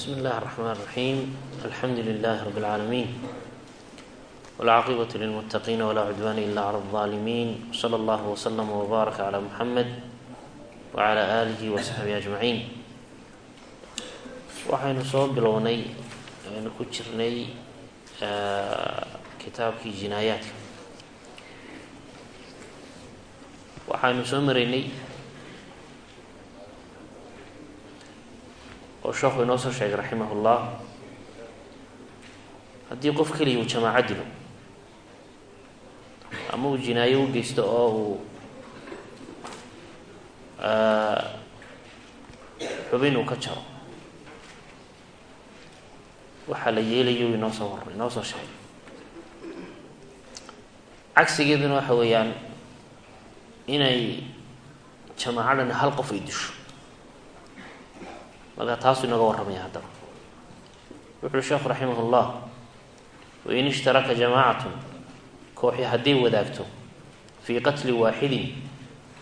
بسم الله الرحمن الرحيم الحمد لله رب العالمين والعاقبة للمتقين ولا عدوان إلا على الظالمين وصلى الله وسلم وبارك على محمد وعلى آله وصحبه أجمعين waxaynu soo bilownay aynu ku jirnay kitaabkii jinaayaadka waxaynu soo maraynay oo sheekhu inoo soo sheegay raximah ullah haddii qof keliya uu jamaaco dilo ama uu jinaayo u geysto oo uu xubin uu ka jaro waxaa la yeelayo inoo soo war inoo soo sheegay. Cagsigeeduna waxa weeyaan inay jamaacadhan hal qof ay disho marka taasuu inooga warramaya haddaba. Wuxu uhi sheekhu raximah ullah wain ishtaraka jamaacatun kooxi hadday wadaagto fii qatli waaxidin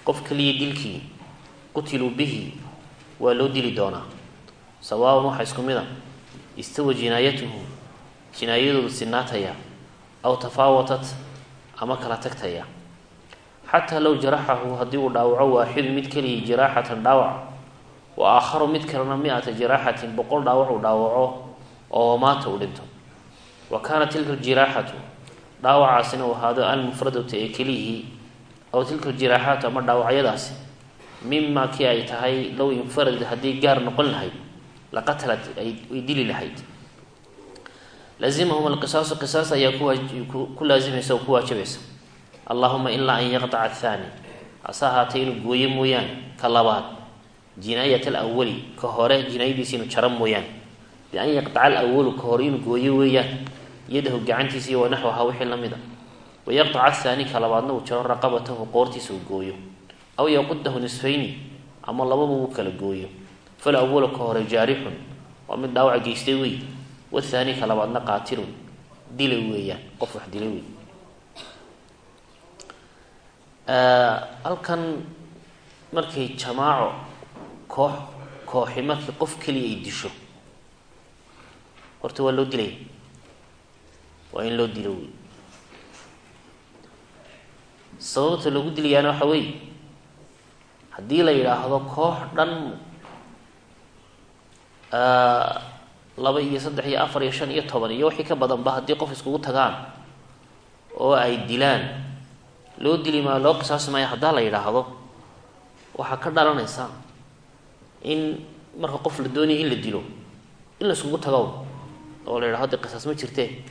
qof keliya dilkii qutiluu bihi waa loo dili doonaa. Sawaaban waxaa isku mid a istawa jinaayatuhu jinaayadoodu sinaataya aw tafaawatat ama kala tagtaya. Xataa low jaraxahu haddii uu dhaawaco waaxidu mid keliya jiraaxatan dhaawac wa aakharu mid kalena mi-ata jiraaxatin boqol dhaawac uu dhaawaco oo maata uu dhinto wa kaanat tilka ljiraaxatu dhaawacaasina uu ahaado almufradatu ee kelihii aw tilka ljiraaxaatu ama dhaawacyadaasi mima kii ay tahay low infaradad haddii gaar noqon lahayd laqatalat ay dili lahayd lazimahum alqisaasu qisaas ayaa ku laazimaysa oo ku waajibaysa allahuma ilaa an yaqtaca athaani hase ahaatay inuu gooyo mooyaane ka labaad jinaayat alawali ka hore jinaayadiisa inuu jaro mooyaane bian yaqtaca alawalu ka hore inuu gooyo weeyaan. Yadahu gacantiisa iyo wanaxwaha wixii la mid a. Wayaqtaca athaani ka labaadna uu jaro raqabatahu qoortiisa uu gooyo. Aw yaqudahu nisfayni ama lababa uu kala gooyo. Fal awalu ka hore jaarixun waa mid dhaawac geystay wey wathaani ka labaadna qaatilun dilay weeyaan qof wax dilay wey halkan markay jamaaco koox kooxi markii qof keliya ay disho. Horta waa loo dilaya waa in loo dilo wey sababta lagu dilayaana waxa weeye haddii la yidhaahdo koox dhan laba iyo saddex iyo afar iyo shan iyo toban iyo wixii ka badanba haddii qof iskugu tagaan oo ay dilaan loo dili maayo loo qisaasi maayo haddaa la yidhaahdo waxaa ka dhalanaysa in marka qof la doonaya in la dilo in la iskugu tago oo la yidhahdo de qisaas ma jirtee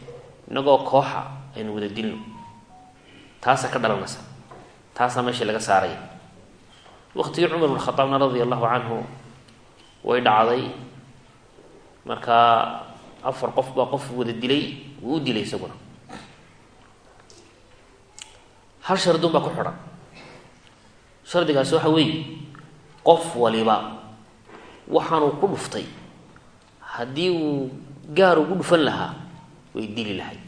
inagoo kooxa aynu wada dilno. Taasaa ka dhalanaysa. Taasaa meesha laga saaraya waqtigii cumar bn khadaabna radia allahu canhu way dhacday. Markaa afar qof baa qof wada dilay wuu u dilay isaguna. Hal shardun baa ku xidhan. Shardigaasi waxa weeye qof waliba waxaanuu ku dhuftay. Haddii uu gaar ugu dhufan lahaa way dili lahayd.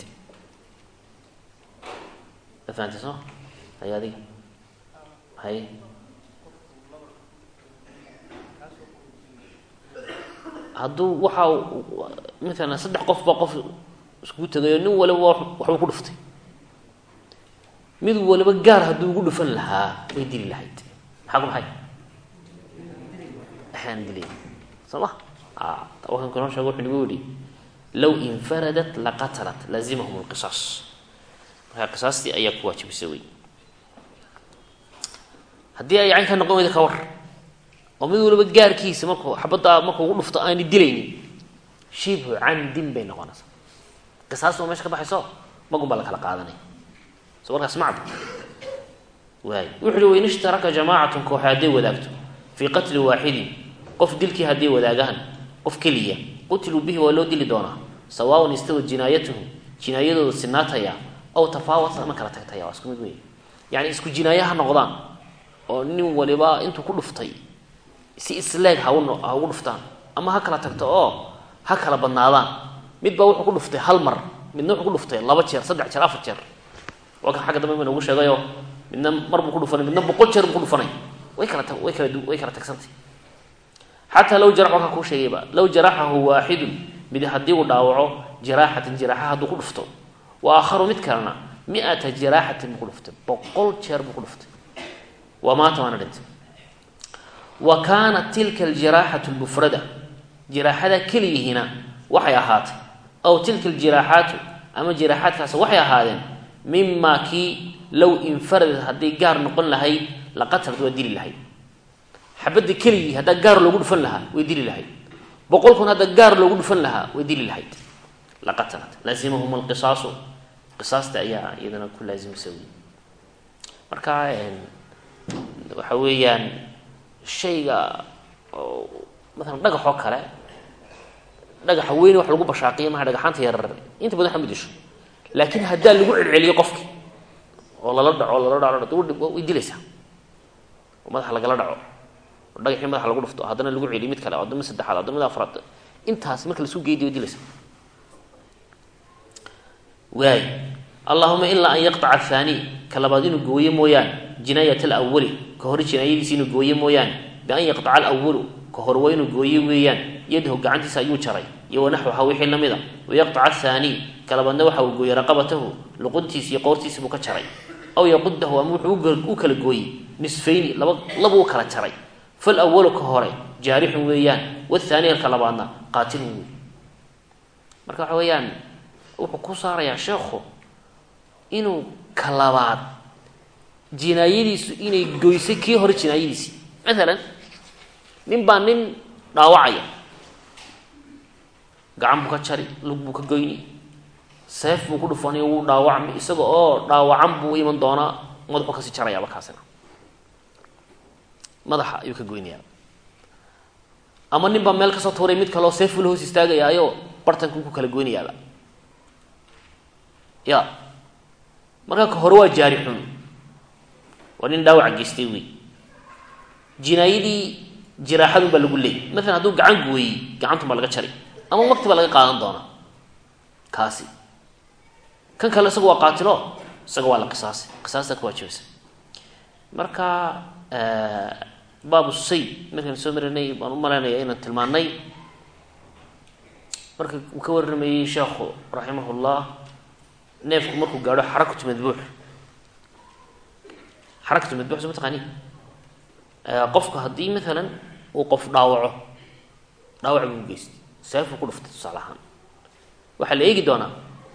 Ma fahamtay soo hay hay. Hadduu waxa maalan saddex qof baa qof iskugu tagayo nin waliba waxbuu ku dhuftay. Mid waliba gaar hadduu ugu dhufan lahaa way dili lahayd. Maxaa ku maxay axaan dilay soo ma wakan kanoo sheego wuxuu nagu yihi low infaradat laqatalat lazimahum lqisaas markaa qisaastii ayaa ku waajibisa wey haddii ay caynkaa noqon weyda ka war oo mid waliba gaarkiisa markuu xabaddaa markuu ugu dhufto aani dilaynin shibhu camdin bay noqonaysaa qisaas waa meesha ka baxayso magun baa la kala qaadanaya so markaas macda waay wuxu uhi wain ishtaraka jamaacatun wadaagto fii qatli waaxidin qof dilkii hadday wadaagaan qof keliya qutiluu bihi waa loo dili doonaa. Sawaawan istawa jinaayatuhum jinaayadooda sinaataya aw tafaawat ama kala tagtaya waa isku mid wey yani isku jinaaye ha noqdaan oo nin waliba intuu ku dhuftay si isleeg ha ha ugu dhuftaan ama ha kala tagto oo ha kala badnaadaan. Midbaa wuxuu ku dhuftay hal mar midna wuxuu ku dhuftay laba jeer saddex jeer afar jeer. Waa xagga dambe noogu sheegayo midna mar buu ku dhufanay midna boqol jeer buu ku dhufanay. Way kala way kala way kala tagsantay xataa low wakaa kuu sheegayba low jaraxahu waaxidun mid haddii uu dhaawaco jiraaxatan jiraaxa hadduu ku dhufto. Wa aakharu mid kalena mi-ata jiraaxatin buu ku dhuftay boqol jeer buu ku dhuftay. Waa maanta waana dhintay. Wa kaanat tilka aljiraaxatu lmufrada jiraaxada keliyihiina waxay ahaatay. Aw tilka aljiraaxaatu ama jiraaxaadkaasi waxay ahaadeen mimaa kii low infaradat hadday gaar noqon lahayd laqatalad waa dili lahayd xabadda keligii haddaa gaar loogu dhufan lahaa way dili lahayd. Boqolkun hadda gaar loogu dhufan lahaa way dili lahayd. Laqatalat laazimahum alqisaasu. Qisaasta ayaa iyadana ku laazimisa wey marka waxa weeyaan shayga maalan dhagax oo kale dhagaxa weyne wax lagu bashaaqiya maha dhagaxaanta yarar inta badan waxa disho laakiin haddaa lagu celceliyo qofki oo lala dhaco lala dhaco way dilaysaa. Oo madaxa lagala dhaco dhagaxii madaxa lagu dhufto haddana lagu celiyo mid kale addamada saddexaad addamada afraad intaas marka lasu geydiyo dilaysa waay allahuma ilaa an yaqtaca athani ka labaad inuu gooyo mooyaane jinaayat alawali ka hore jinaayadiisi inuu gooyo mooyaane bian yaqtaca alawalu ka hore waa inuu weeyaan yadahu gacantiisa ayuu jaray iyo wanaxwaha wixii lamida wayaqtaca athaani ka labaadna waxa uu gooyey raqabatahu luquntiis iyo qoortiisibuu ka jaray. Aw yaqudahu ama wuxuu u kala gooyey nisfayni laba labuu u kala jaray falawalu ka hore jaarixun weeyaan wathaniya ka labaadna qaatilun wey marka waxa weeyaan wuxuu ku saarayaa sheekhu inuu ka labaad jinaayadiisu inay goysay kii hore jinaayadiisii maalan nin baa nin dhaawacaya. Gacan buu ka jari lug buu ka goyni seef buu ku dhufanayo wuu dhaawacmi isaga oo dhaawacan buu iman doonaa madaxuu ka sii jarayaaba kaasina madaxa ayuu ka goynayaa. Ama nin baa meel ka soo tuuray mid kaleo seef ula hoos istaagayaayo bartankuu ku kala goynayaaba. Ya. Markaa ka hore waa jaarixun waa nin dhaawaca geystay wey. Jinaayadii jiraaxadun baa lagu leeyay. Maalan hadduu gacan gooyey gacantun baa laga jari ama makti baa laga qaadan doonaa. Kaasi. Kan kale isaga waa qaatilo isaga waa la qisaasay. Qisaasta ka waajibaysa marka baabu say. Markaan soo marinay baan u malaynaya inaan tilmaanay marka uu ka warramayey sheekhu raximahullah neefku markuu gaadho xarakatu madbuux xarakatu madbuux soo mataqaani qofku haddii maalan uu qof dhaawaco dhaawac buu geystay. Seefuu ku dhuftay tusaale ahaan. Waxaa la eegi doonaa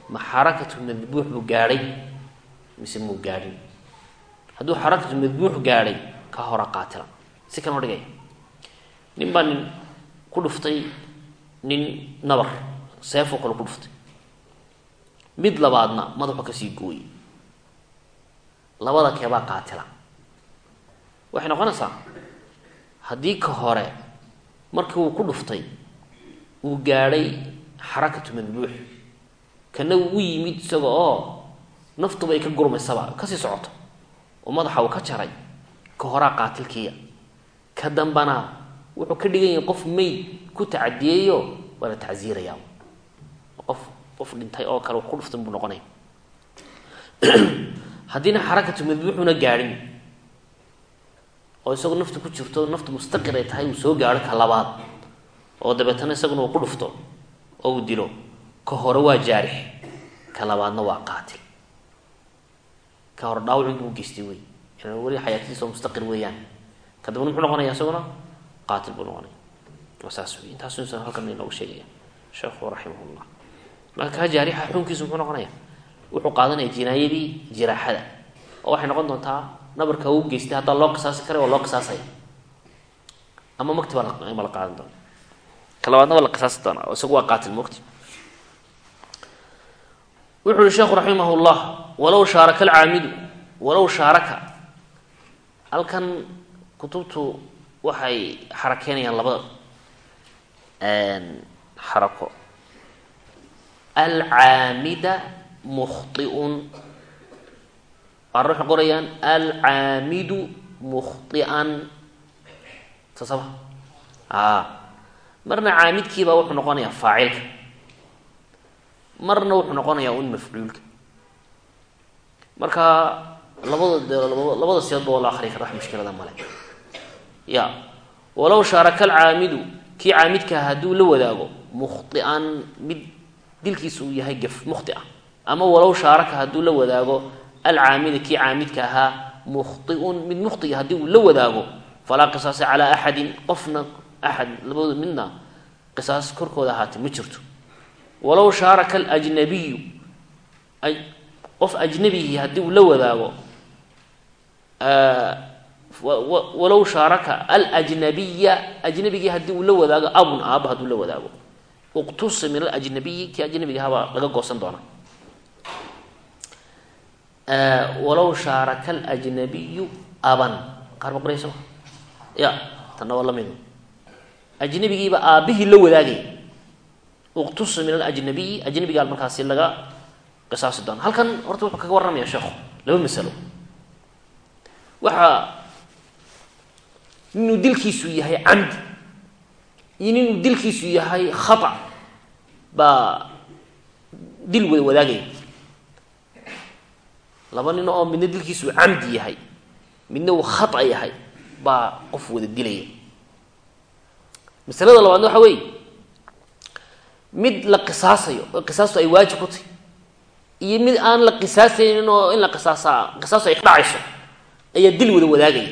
ma xarakatu madbuux buu gaadhay mise muu gaadhin? Hadduu xarakatu madbuux gaadhay ka hora qaatila si kan nin baa nin ku dhuftay nin nabar seefoo kale ku dhuftay. Mid labaadna madaxu ka sii gooyey. Labada keebaa qaatila. Waxay noqonaysaa haddii ka hore markii uu ku dhuftay uu gaadhay xarakatu madbuux kana uu yimid isaga oo naftuba ay ka gurmaysaba ka sii socoto oo madaxa uu ka jaray ka horaa qaatilkiiya ka dambana wuxuu ka dhigan yahay qof mayd ku tacadiyeeyo waa la tacsiirayaa. Qof qof dhintay oo kale wax ku dhuftan buu noqonaya haddiina xarakatu madbuuxuna gaadhin oo isagoo naftu ku jirto naftu mustaqir ay tahay uu soo gaadho ka labaad oo dabeetana isaguna uu ku dhufto oo uu dilo ka hore waa jaarix ka labaadna waa qaatil. Ka hore dhaawacin buu geystay wey. Weli xayaatadiisa oo mustaqir weeyaan ka dambana muxuu noqonaya isaguna? Qaatil buu noqonaya. Waa halkan inoogu sheegaya. Sheekhu raximahullah. Marka kaa jaarixa xukunkiisu muxuu noqonaya? Wuxuu qaadanaya jinaayadii jiraaxada. Oo waxay noqon doontaa nabarka uu geystay haddaa loo qisaasi karay waa loo qisaasaya ama makti baa ma la qaadan doona ka waa la qisaasi doonaa. Isagu waa qaatil mogti wuxu uhi sheekhu raximah walow shaaraka alcaamidu walow shaaraka. Halkan kutubtu waxay xarakeynayaan laba xarako. Alcaamida mukhطiun qaarna waxay qorayaan alcaamidu mukhطi'an sasaba a marna caamidkiibaa wuxuu noqonayaa faacilka. Marna wuxuu noqonayaa un mafcuulka. Marka labada de labada siyoodba waa la akri kara wax mushkilada male ya. Walow shaaraka alcaamidu kii caamidka hadduu la wadaago mukhtian mid dilkiisa uu yahay gef mukhtia. Ama walow shaaraka hadduu la wadaago alcaamida kii caamidka ahaa mukhtiun mid mukhtiga haddii uu la wadaago falaa qisaasa calaa axadin qofna axad labadooda midna qisaas korkooda ahaatee ma jirto. Walow shaaraka alajnabiyu qof ajnabigii haddii uu la wadaago walow shaaraka alajnabiya ajnabigii haddii uu la wadaago abun aaba hadduu la wadaago. Uqtusa min alajnabiyi kii ajnabiga ahabaa laga goosan doona walow shaaraka alajnabiyu aban qaar ma qorayso? Ya tanna waa la mid. Ajnabigiiba aabihii la wadaagay. Uqtusa min alajnabiyi ajnabigaa markaasi laga qisaasi doona halkan horta wuxuu kaga warramaya sheekhu laba masalo. Waxaa ninuu dilkiisu yahay camdi iyo ninuu dilkiisu yahay khata baa dil wada wadaagaya laba nin oo midna dilkiisu camdi yahay midna uu khata yahay baa qof wada dilaya. Masalada labaadna waxa weeye mid la qisaasayo oo qisaastu ay waajib ku tahy iyo mid aan la qisaasaynin oo in la qisaasaa qisaastu ay ka dhacayso ayaa dil wada wadaagaya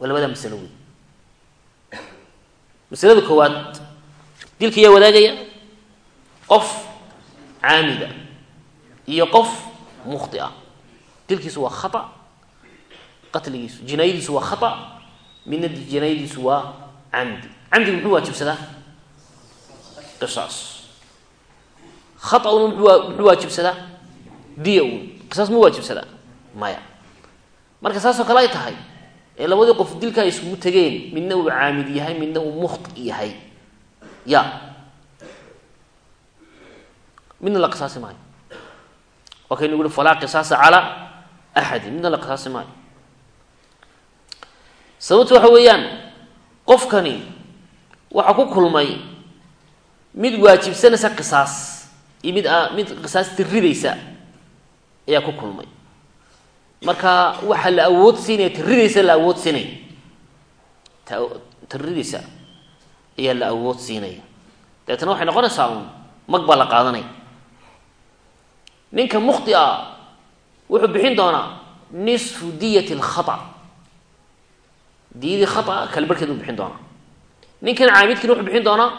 waa labadaa masalo wey masalada koowaad dilka ayaa wadaagaya qof caamida iyo qof mukhti ah dilkiisu waa khata qatligiisu jinaayadiisu waa khata midna jinaayadiisu waa camdi camdigu muxuu waajibsadaa? Qisaas. Muxuu muxuu waajibsadaa? Diya un. Qisaas ma waajibsadaa? Maya. Marka saasoo kale ay tahay ee labadii qof dilka ay isugu tegeen midna uu caamid yahay midna uu mukhti yahay. Ya. Midna la qisaasi maayo. Waa kaynu ui falaa qisaasa calaa axadin midna la qisaasi maayo. Sababtu waxa weeyaan qofkani waxaa ku kulmay mid waajibsanaysa qisaas iyo mid a mid qisaas tiridaysa ayaa ku kulmay marka waxaa la awood siinaya la awood siinaya ayaa la awood siinaya waxay noqonaysaa un mag baa la qaadanaya ninka mukhti a wuxuu bixin doonaa nisfu diyat alkhata diyadii khata kale barhkeed buu bixin doonaa. Ninkan caamidkiina wuxuu bixin doonaa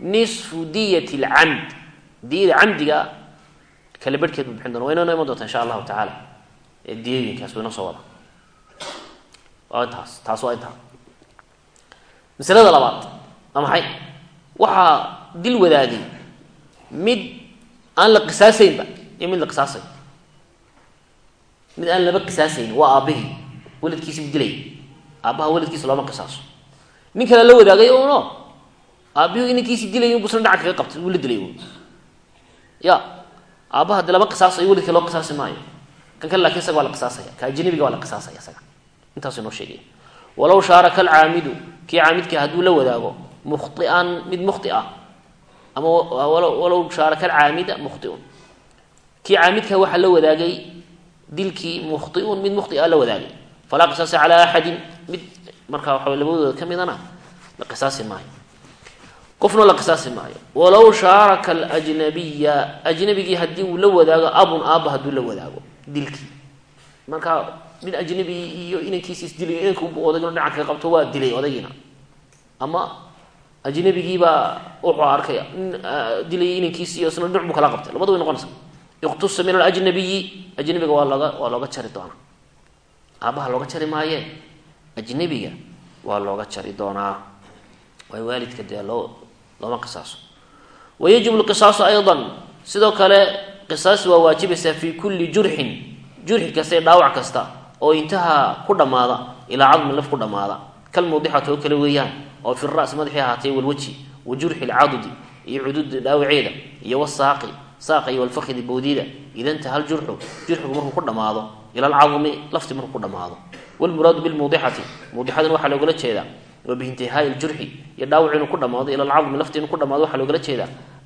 nisfu diyat alcamd diyada camdiga kale barhkeed buu bixin doona inoo iman doonta insha allahu tacaala diyooyinkaas waynoo soo wada waa intaas taas waa intaa masalada labaad waa maxay waxaa dil wadaagay mid aan la qisaasaynba iyo mid la qisaasay mid aan laba qisaasayn waa aabbihii waladkiisibu dilay aabbaha waladkiisa looma qisaaso nin kale la wadaagay uno aabbihii inankiisii dilay busna dhacan kaga qabtay wuu la dilay ya aabbaha de lama qisaasayo waladka loo qisaasi maayo kan waa waa walow shaaraka alcaamidu kii caamidka hadduu la wadaago mukhtian mid mukhti ah ama walow shaaraka alcaamida mukhtiun. Kii caamidka waxaa la wadaagay dilkii mukhtiun mid mukhti a la wadaagay. Falaa qisaasa calaa axadin mid waxa labadooda ka midana la qisaasi maayo. Qofna la qisaasi maayo. Walow shaaraka alajnabiya ajnabigii haddii uu la wadaago abun aaba hadduu la wadaago dilkii marka mid ajnabi iyo inankiisi isdilay inanka odagna dhacan kaga qabto waa dilay odagiina ama ajnabigiibaa wuxuu arkay dilay inankiisi iyo isna dhinac buu kala qabtay. Labada way noqonaysa iqtusa min alajnabiyi ajnabiga waa looga waa looga jari doonaa. Aabaha looga jari maaye? Ajnabiga waa looga jari doonaa. Waay waalidka dee loo looma qisaaso. Wayajibu lqisaasu ayضa sidoo kale qisaas waa waajibaysaa fi kuli jurxin jurxi kasta dhaawac kasta oo intaha ku dhammaada ilaa cadmin laf ku dhammaada kalmawdixati oo kale weeyaan oo fi ras madaxii ahaatay walwaji wa jurxi lcadudi iyo cududa dhaawaceeda iyo wasaaqi saaqa iyo walfakidi boodida ida intaha ljurxu jurxigu markuu ku dhammaado ila alcadmi lafti markuu ku dhammaado wlmuraadu bilmawdixati mawdixadan waxaa loogala jeedaa wa biintihaai ljurxi iyo dhaawac inuu ku dhamaado ila alcadmi lafti inuu ku dhamaado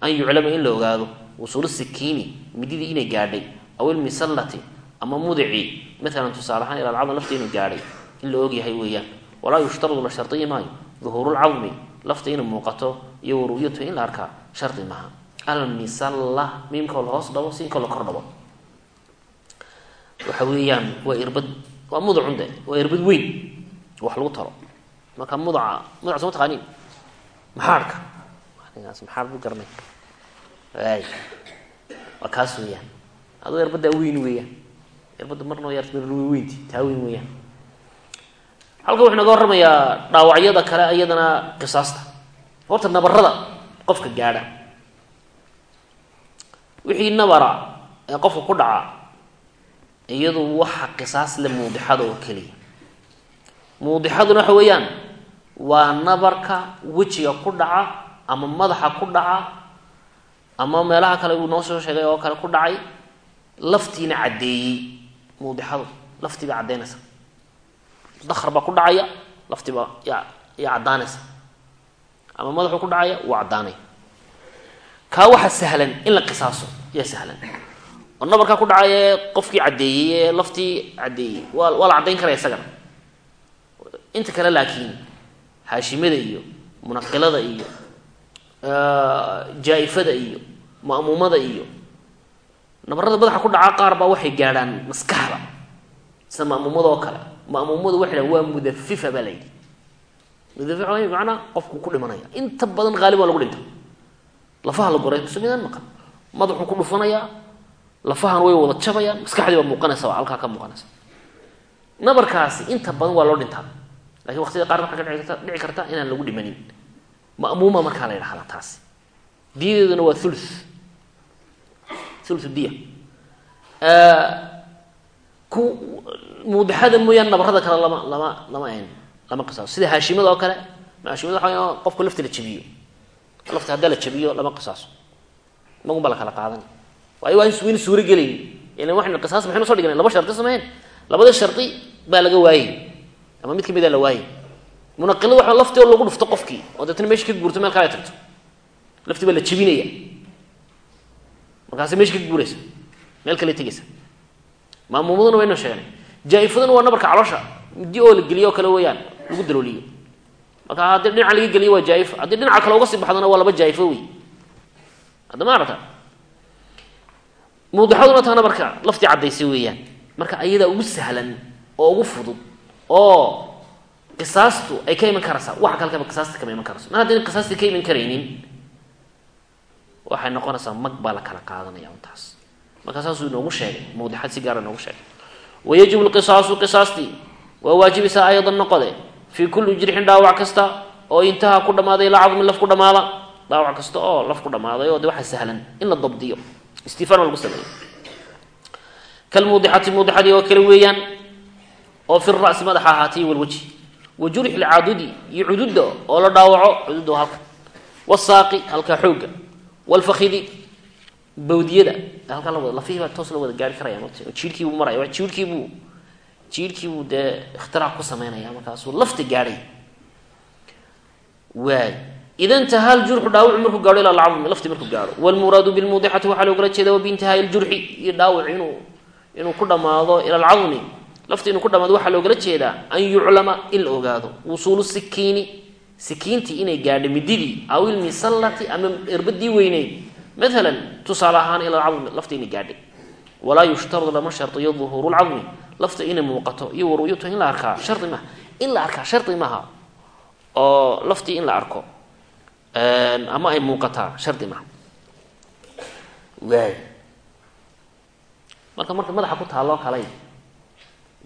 an yuclama in la ogaado wusuulu sikiini mididii inay gaadhay aw ilmisallati ama mudicii maalan tusaale ila alcadm lafti inuu gaadhay in la ogyahay weeyaan walaa yushtaradu la shardiyi maayo duhuurulcadmi lafta inay muuqato iyo waru'yatu in la arkaa shardi maaha. Almisalla miimkao la hoos dhabo siinkao la kor dhabo. Waxa weeyaan waa irbad waa mudacunde waa irbad weyn wax lagu talo marka mudaca mudac soo taqaaniin. Maxaadhka anigaas maxaad bu garanay ay waa weeyaan. Adoo irbaddaa weyn weeyaan. Irbadda marnoo yar weynti taa weyn weeyaan. Halkan wuxuu naga warramayaa dhaawacyada kale iyadana qisaasta. Horta nabarada qofka gaadha. Wixii nabara ee qofka ku dhaca iyadu waxa qisaas le muudixada oo keliya. Muudixaduna waxa weeyaan waa nabarka wejiga ku dhaca ama madaxa ku dhaca ama meelaha kale uu noo soo sheegay oo kale ku dhacay laftiina caddeeyey muudixadu laftii baa caddaynaysa dakar baa ku dhacaya laftii baa yaa yaa caddaanaysa. Ama madaxuu ku dhacaya wuu caddaanaya kaa waxa sahlan in la qisaaso yaa sahlan. Oo nabarkaa ku dhacay ee qofkii caddeeyey ee laftii caddeeyey. Waa waa la caddayn karaya isagana. Inta kale laakiin haashimada iyo munaqilada iyo jaa-ifada iyo ma'muumada iyo. Nabarada madaxa ku dhaca qaar baa waxay gaadhaan maskaxda sida ma'muumada oo kale. Ma'muumadu waxay waa mudafifa baa la yidhi mudafifa waa macnaa qofku ku dhimanaya. Inta badan haalib waa lagu dhinta. Lafaha la goray kusumidaan maqan. Madaxuu ku dhufanayaa lafahan way wada jabayaan. Maskaxdii baa muuqanaysa waa halkaa ka muuqanaysa. Nabarkaasi inta badan waa loo dhintaa laakiin waqtiyada qaar waxaa ka dhici karta inaan lagu dhimanin. Ma'muuma markaa la yidhahda taasi. Diyadeeduna waa thuluth. Thuluthu diya. Ku muudixada mooyaane nabarada kale lama lama lama n lama qisaaso sida haashimada oo kale haashimada waxa weya qofka lafta la jabiyo lafta haddaa la jabiyo lama qisaaso. Magun baa la kala qaadan. Waayo waa in suuro gelayn ilan waxaynu qisaas maxaynu soo dhignay laba shardi samayn? Labada shardi baa laga waayey ama mid kamida la waayey munaqilada waxa lafti oo lagu dhufto qofkii oo deetna meesha ka guurto meel kale ay tagto. Lafti baa la jabinaya markaasi meesha ka guuraysa meel kale tegaysa. Maamuumaduna waynu sheegnay jaa-ifaduna waa nabarka caloosha midi oo la geliyo kale weeyaan lagu dalooliyo. Marka haddii dhinaca laga geliyo waa jaa-ifo haddii dhinaca kale uga sii baxdana waa laba jaa-ifo wey hadda ma arata muudixaduna taana marka laftii caddaysay weeyaan. Marka ayadaa ugu sahlan oo ugu fudud oo qisaastu ay ka iman karaysaa. Waxa kale kaba qisaasta kama iman karayso. Mar haddayna qisaastii ka iman karaynin waxay noqonaysaa mag la kala qaadanaya untaas. Marka saasuu inoogu sheegay? Mawdixad si gaara inoogu sheegay. Wayajibu lqisaasu qisaastii waa waajibaysaa ayadan noqode. Fii kulli jirxin dhaawac kasta oo intaha ku dhammaaday ilaa cadmin laf ku dhamaada. Dhaawac kasta oo laf ku dhammaaday oo de waxaa sahlan in la dabdiyo. Istifaan waa lagu sameeyo kalmuudixati muudixadii oo kale weeyaan oo fi ra'si madaxa ahaatay walwajhi wa jurxi lcadudi iyo cududda oo la dhaawaco cududda oo halka wasaaqi halkaa xoogga. Walfakidi bawdiyada halkaa la wada lafihii baa toos la wada gaari karaya mat jiirhkiibuu maraya jiirhkiibuu jiirhkiibuu dee ikhtiraaq ku sameynaya markaasuu lafta gaadhay waay. Ida intahaa ljurxu dhaawacu markuu gaadho ila alcadmi lafti markuu gaadho wlmuraadu bilmuudixati waxaa loogala jeeda wa biintihaai ljurxi iyo dhaawac inuu inuu ku dhammaado ila alcadmi lafti inuu ku dhamaado waxaa loogala jeedaa an yuclama in la ogaado wusuulu sikiini sikiintii inay gaadhay mididii aw ilmisallati ama erbadii weyneyd maalan tusaale ahaan ila alcadmi lafta inay gaadhay. Walaa yushtaradu lama shardiyo duhuuru lcadmi lafta inay muuqato iyo waru'yatu in la arkaa shardi maaha in la arkaa shardi maaha oo laftii in la arko ama ay muuqataa shardi maaha waay marka marka madaxa ku taalloo kalay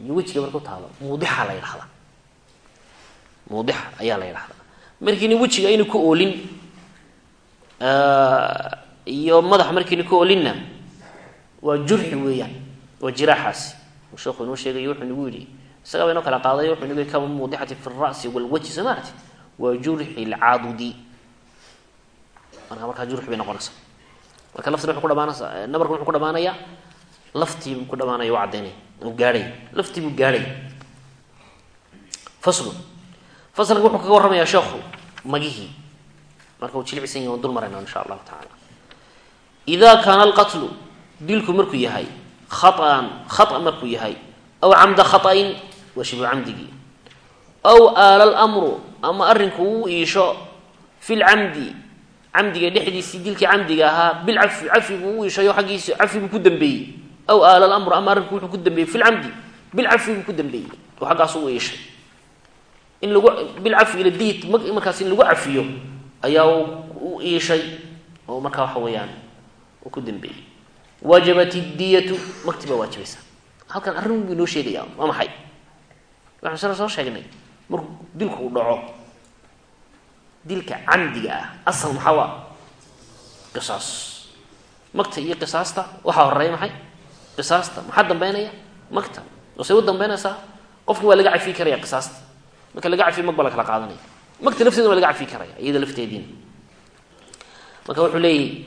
iyo wejiga marka ku taalo. Muudixa la yidhahdaa muudixa ayaa la yidhahdaa markiina wejiga ayna ku oolin iyo madaxa markiina ku oolinna waa jurxi weeyaan waa jiraaxaasi. Uu sheekhu inoo sheegayo wuxuu nagu yidhi isagaa ba inoo kala qaaday wuxuu nagu yihi kama muudixati fi ra'si walwajhi soo maarati waa jurxi lcaadudi. Marka markaa jurxi bay noqonaysaa. Marka laftina wuxuu ku dhamaanaysaa nabarka wuxuu ku dhamaanayaa laftii ku dhamaanaya u caddaynaya uu gaadhay. Laftii buu gaadhay. Faslu. Faslka wuxuu kaga warramayaa sheekhu magihii. Marka uu jilicsan yahi dul marayna insha allahu tacaala. Ida kaana alqatlu dilku markuu yahay khaطan khata markuu yahay aw camda khaطain waa shibu camdigii. Aw aala lmru ama arrinku uu iisho fi lcamdi camdiga dhexdiisii dilkii camdiga ahaa bilcafi cafigu uu iishayo xaggiisi cafibuu ku dambeeyey aw aala lamru ama arrinku wuxuu ku dambeeyey fi lcamdi bilcafibuu ku dambeeyey. Oo xaggaas u iishay in lagu bilcafi ila diyat markaas in lagu cafiyo ayaa u iishay oo markaa waxa weeyaan uu ku dambeeyey. Wajabat idiyatu makti baa waajibaysa halkan arrin buu inoo sheegaya waa maxay? Waxaan sala soo sheegnay. Markuu dilku uu dhaco dilka camdiga ah asal maxaa waa? Qisaas. Magta iyo qisaasta. Maxaa dambeynaya magta ose u dambeynaysaa qofki waa laga cafi karaya qisaasta. Marka laga cafiyo mag kala qaadanaya. Magta lafteeda waa laga cafi karaya iyada lafteediina. Marka wuxuu leeyahy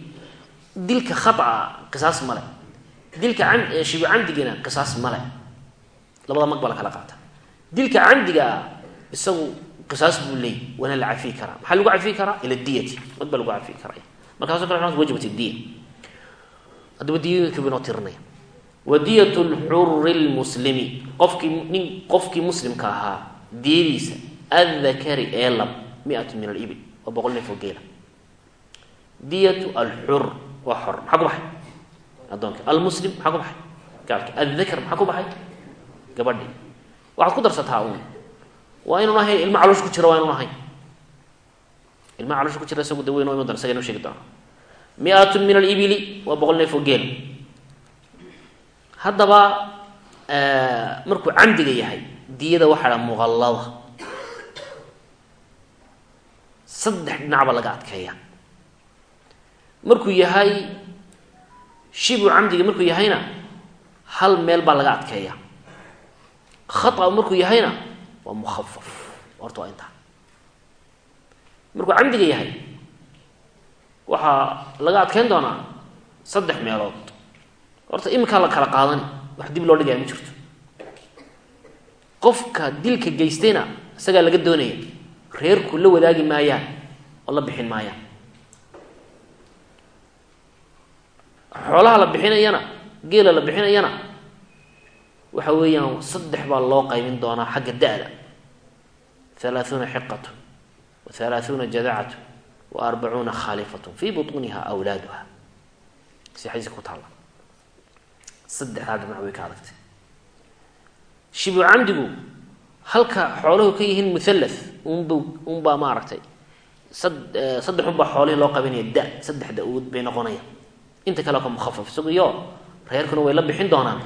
dilka khaaa qisaas male dilka shibu camdigana qisaas male labada mag kala qaata dilka camdiga ah isagu qisaas buu leeyay waana la cafiyi karaa. Maxaa lagu cafiyi karaa? Ila diyati. Mag lagu cafiyi karaya. Markaaso kale wajabat diya haddaba diyooyinka binoo tirinaya wadiyat lxuri lmuslimi qofkii qofkii muslimka ahaa diyadiisa addakari ee lab miatu min alibil waa boqol neef oo geela. Diyatu alxur waa xor maxaa ku baxay? Addoonka. Almuslim maxaa ku baxay? Gaalki addakar maxaa ku baxay? Gabadhi. Waxaad ku darsataa uun. Waa inuun ahayn ilma caloosha ku jira waa inuun ahayn ilma caloosha ku jira isagu da weyn oo iman doona isaga inoo sheegi mi-atun min alibili waa boqol neef oo geela haddaba markuu camdiga yahay diyada waxaa dha muqallada saddex dhinac baa laga adkeeya markuu yahay shibu camdiga markuu yahayna hal meel baa laga adkeeya khata markuu yahayna waa mukhafaf horta waa intaa. Markuu camdiga yahay waxaa laga adkeyn doonaa saddex meelood horta iminkaa la kala qaadani wax dib loo dhigaya ma jirto qofka dilka geystayna isagaa laga doonaya reerku la wadaagi maayaan oo la bixin maayaan xoolaha la bixinayana geela la bixinayana waxa weeyaan saddex baa loo qaybin doonaa xagga da-da halaaثuuna xiqatu wa halaaثuuna jadacatu wa arbacuuna khaalifatu fii buطuniha awlaaduha si xadiiska ku taalla saddexdaa dhinac way ka adagtay shibu camdigu halka xooluhu ka yihiin muhallath unb unbaa maaragtay sad saddex unbaa xoolihii loo qaybinaya da saddex da'uud bay noqonayaan inta kale ka mukhafaf isaguyo reerkuna way la bixin doonaan.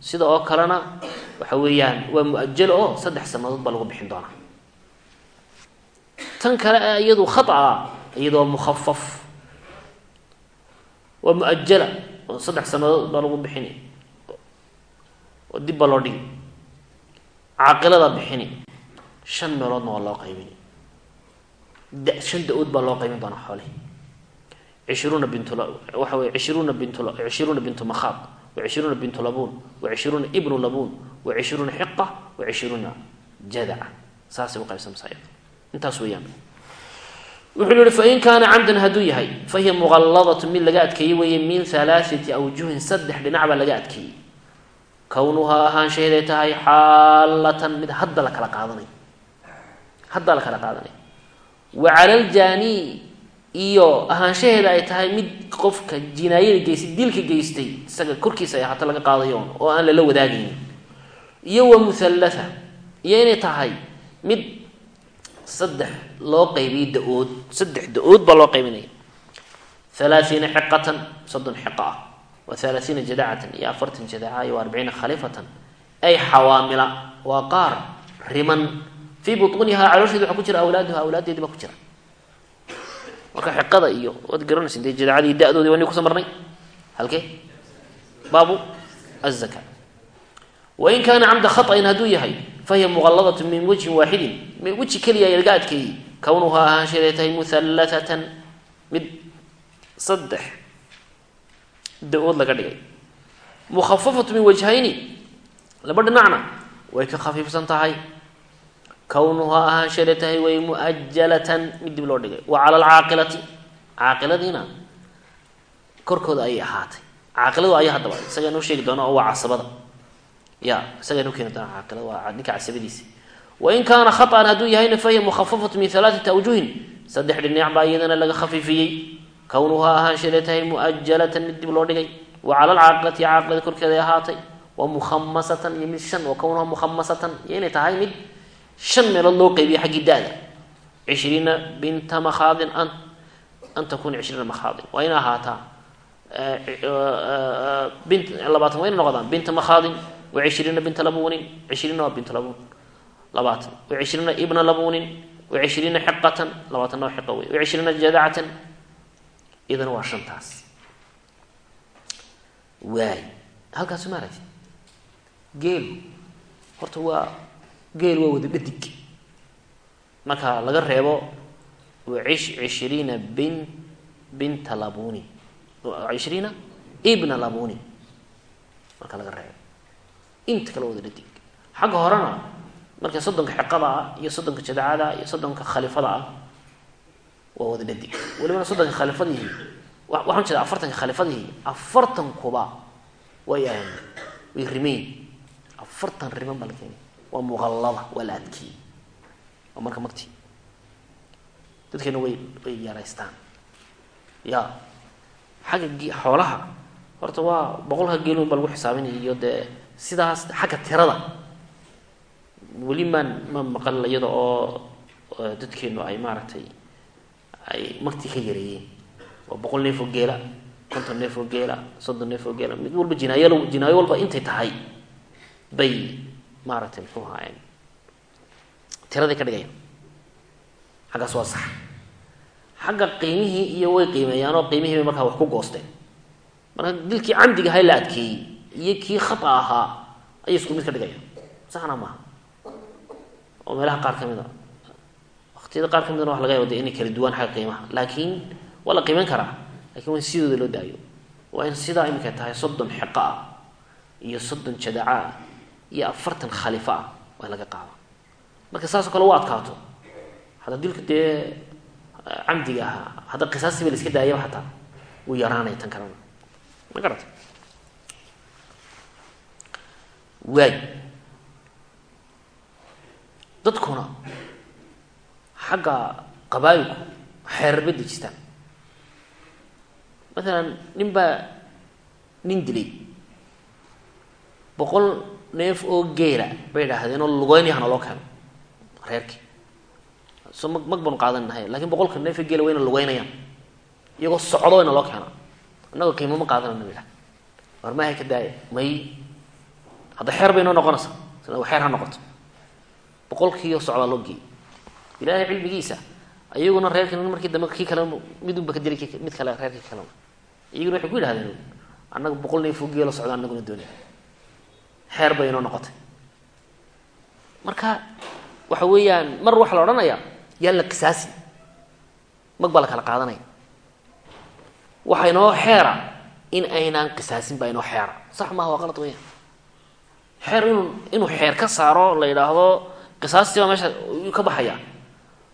Sida oo kalena waxa weeyaan waa mu'ajalo oo saddex sanadood baa lagu bixin doonaa. Tan kale ee iyadu khata iyadu waa mukhafaf waa mu'ajala oo saddex sanadood baa lagu bixini. oo dib baa loo dhigi. caaqilada bixini. shan meeloodna waa loo qaybini. shan da'ood baa loo qaybin doonaa xoolihi cishruuna bint waxa wey ishruuna bint cishruuna bintu makhaad wa bintu labuun wa ibnu labuun wa xiqa wa jadaca saasay uqaybsamasa intaas weeyaan wuxuu yihi fain kaana camdan hadduu yahay fahiya muqalladatu mid laga adkeeyey weeye min halaaثati awjuhin saddex dhinac baa laga adkeeyey. Kownuhaa ahaanshaheeday tahay xaalatan mid hadda la kala qaadanayo hadda la kala qaadanayo wa cala ljaani iyo ahaanshaheeda ay tahay mid qofka jinaayada geystay dilka geystay isaga korkiisa ay ahaato laga qaadayo oo aan lala wadaagaynin. Iyo wa muhallatha iyo inay tahay mid saddex loo qaybiyey da'ood saddex da'ood baa loo qaybinaya. Halaathiina xiqatan soddon xiqa ah. Wa halaathiina jadacatan iyo afartan jadaca iyo arbaciina khalifatan. Ay xawaamila waa qaar riman fii buunihaa caloosheeda waxaa ku jira awlaaduha awlaaddeedi ku jira. Marka xiqada iyo waad garanaysa dee jadacadii da-doodi waa ni kuso halkee? Baabu azaka wain kaana camda khaطأin hadduu yahay fahiya muqaladatu min wajhin waaxidin weji keliya ay laga adkeeyey kownuhaa ahaansheeday tahay muhallatatan mid saddex da'ood laga dhigay mukhafafatu min wajhayni laba dhinacna way ka khafiifsan tahay kownuhaa ahaansheeday tahay way muajalatan mid dib loo dhigay wa cala alcaaqilati caaqiladiina korkooda ayay ahaatay caaqiladu ayaa haddaba isagaa noo sheegi doona ya isagaa noo keeni doona caaqilada waa ninka casabadiisa wain kaana khaطan hadduu yahayna fahiya mukhafafatu min alaaثati awjuhin saddex dhinac baa iyadana laga khafiifiyey kownuhaa ahaanshaday tahay muajalatan mid dib loo dhigay. Wa cala alcaaqilati caaqilada korkeeda ay ahaatay. Wa mukhamasatan iyo mid shan wa kownuhaa mukhamasatan iyo inay tahay mid shan meelood loo qeybiya xaggii da-da cishriina binta makhaadin an an takuna cishriina makhaadin. Waa ina ahaataa bint labaatan waa ina noqdaan binta makhaadin cishriina binta labunin cishriina waa binta labun labaatan labunin wa cishriina xiqatan labaatanna waa xiqa wey wa cishriina jadacatan idan waa shantaas waay halkaasu ma aragti geelu horta waa geel waa wada dhadig marka laga reebo wacish cishriina bin binta labuni cishriina ibna labuni marka laga reebo inta kale wada dhadig. Xagga horena marka soddonka xiqada ah iyo soddonka jadacada iyo soddonka khalifada ah waa wada dhadig. Walibana soddonka khalifadihi waxaan jeeda afartanka khalifadihi afartankuba way ahan way rimeyn afartan riman baa la keenay. Waa muqallada waa la adkeeyey. Waa marka magti. Dadkeena way way yaraystaan. Ya xagga xoolaha horta waa boqolka geelun baa lagu xisaabinaya iyo dee sidaas xagga tirada. Weli maan ma maqal iyada oo dadkeenu ay maaragtay ay magti ka yareeyeen. Waa boqol neef oo geela konton neef oo geela soddon neef oo geela mid walba jinaayo jinaayo walba intay tahay bay maaragtay muxuu ahaayeen tiraday ka dhigayaan xaggaas waa sax. Xagga qiimihii iyo way qiimeeyaan oo qiimihii bay markaa wax ku goosteen marka dilkii camdiga ahay la adkeeyey iyo kii khata ahaa ayay isku mid ka dhigayaan saxna maaha. Oo meelaha qaar ka mid a waqtiyada qaar ka midna wax laga yaba de inay kala duwaan xagga qiimaha. Laakiin waa la qiimeyn karaa. Lakin waa in sidooda loo daayo. Waa in sidaa iminka tahay soddon xiqo ah iyo soddon jadaca ah iyo afartan khalifa ah waa laga qaada marka saasoo kale u adkaato. Hadda dilka dee camdiga ahaa hadda qisaastii la iska daayaba xataa wuu yaraanaya tan kalena ma garata waay dadkuna xagga qabaayilku xeerar bay dejistaan. Maalan nin baa nin dilay. Boqol neef oo geela bay idhaahdeen oo lugeynaya hana loo keeno reerkii. So mag mag banu qaadannahay laakiin boqolka neefee geela wayna lugeynayaan. Iyagoo socdo wayna loo keena annagoo qiimo ma qaadanana ba idhaha war maahay ka daaya may hadda xeer bay noo noqonaysa. Xeer ha noqoto. Boqolkiioo socdaa loo geeyay ilaahay cilmigiisa iyaguna reerkan markii dambe kii kale midunba ka dilay mid kale reerkii kalena iyaguna waxay ku yidhahdeen annaga boqol neefoo geelo socda annaguna doonay. Xeer bay inoo noqotay. Marka waxa weeyaan mar waxaa la odhanayaa yaan la qisaasi mag baa la kala qaadanaya. Waxa inoo xeera in aynaan qisaasin baa inoo xeera. Sax maaha waa qalad weyaan xeer inuu xeer ka saaro la yidhaahdo qisaastii baa meesha ka baxaya.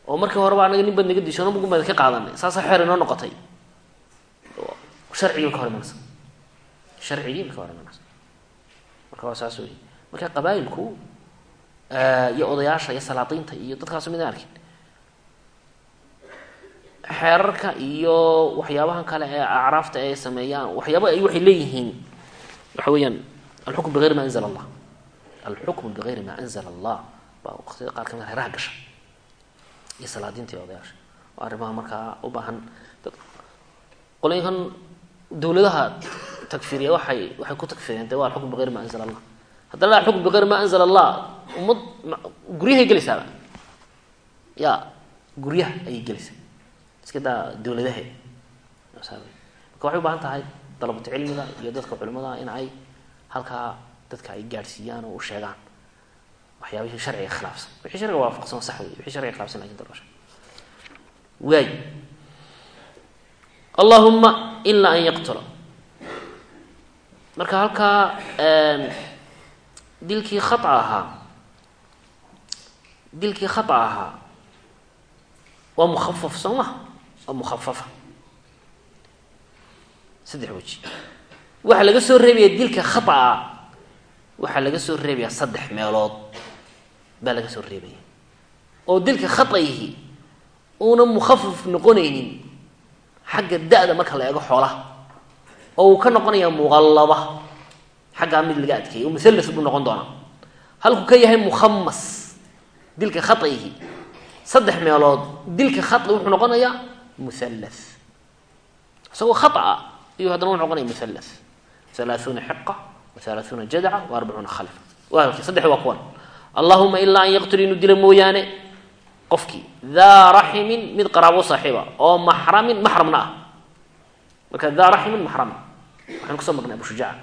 Oo markii horeba anaga nin baad naga dishono magun baan ka qaadanay. Saasaa xeer inoo noqotay. Sharcigii ka hor imanaysa ka hor marka waa saas wey marka qabaayilku iyo odayaasha iyo salaadiinta iyo dadkaasu midaan arkin. Xeerarka iyo waxyaabahan kale ee acraafta ay sameeyaan waxyaaba ay waxay leeyihiin. Waxa weeyaan alxukm bigayri ma anzala allah alxukmu bigayri ma anzala allah baa waqtiyada qaar ka mid reeraha gasha iyo salaadiinta odayaasha oo arrimaha markaa u baahan dad qolooyinkan dawladaha takfiriya waxay waxay ku takfiriyeen de waa alxukm bigayri ma anzala allah hadda la alxukm bigayri ma anzala allah ummad guryahay gelaysaaba ya guryaha ayay gelaysaa iska daa dawladahe marka waxay u baahan tahay dalabatu cilmiga iyo dadka culimada in ay halkaa dadka ay gaadhsiiyaan oo u sheegaan. Waxyaabihii sharciga khilaafsan. Wixii sharciga waafaqsan sax wey wixii sharciga khilaafsan laakiin dalbasha waay. Allahuma ilaa an yaqtula. Marka halkaa dilkii khata ahaa dilkii khata ahaa waa mukhafaf soo maha waa mukhafafa saddex weji. Waxaa laga soo reebaya dilka khata-a waxaa laga soo reebayaa saddex meelood baa laga soo reebaya. Oo dilka khatayihi uuna mukhafaf noqonaynin xagga da-da marka la eego xoolaha oo uu ka noqonaya muqallaba xaggaa mid laga adkeeyay oo muhallas buu noqon doonaa. Halkuu ka yahay mukhamas dilka khatayihi saddex meelood dilka khata wuxuu noqonayaa muhallas isagoo khata ah ayuu haddana wuxu noqonaya muhallas halaaثuuna xiqa wa halaaثuuna jadaca wa arbacuuna khalfa wahalkii saddexdi waa kuwan allahuma ilaa an yaqtul inuu dilo mooyaane qofkii daa raximin mid qaraabo saaxiiba oo maxramin maxramna ah marka daa raximin maxramin waxaynu ku soo marnay abu shujaaca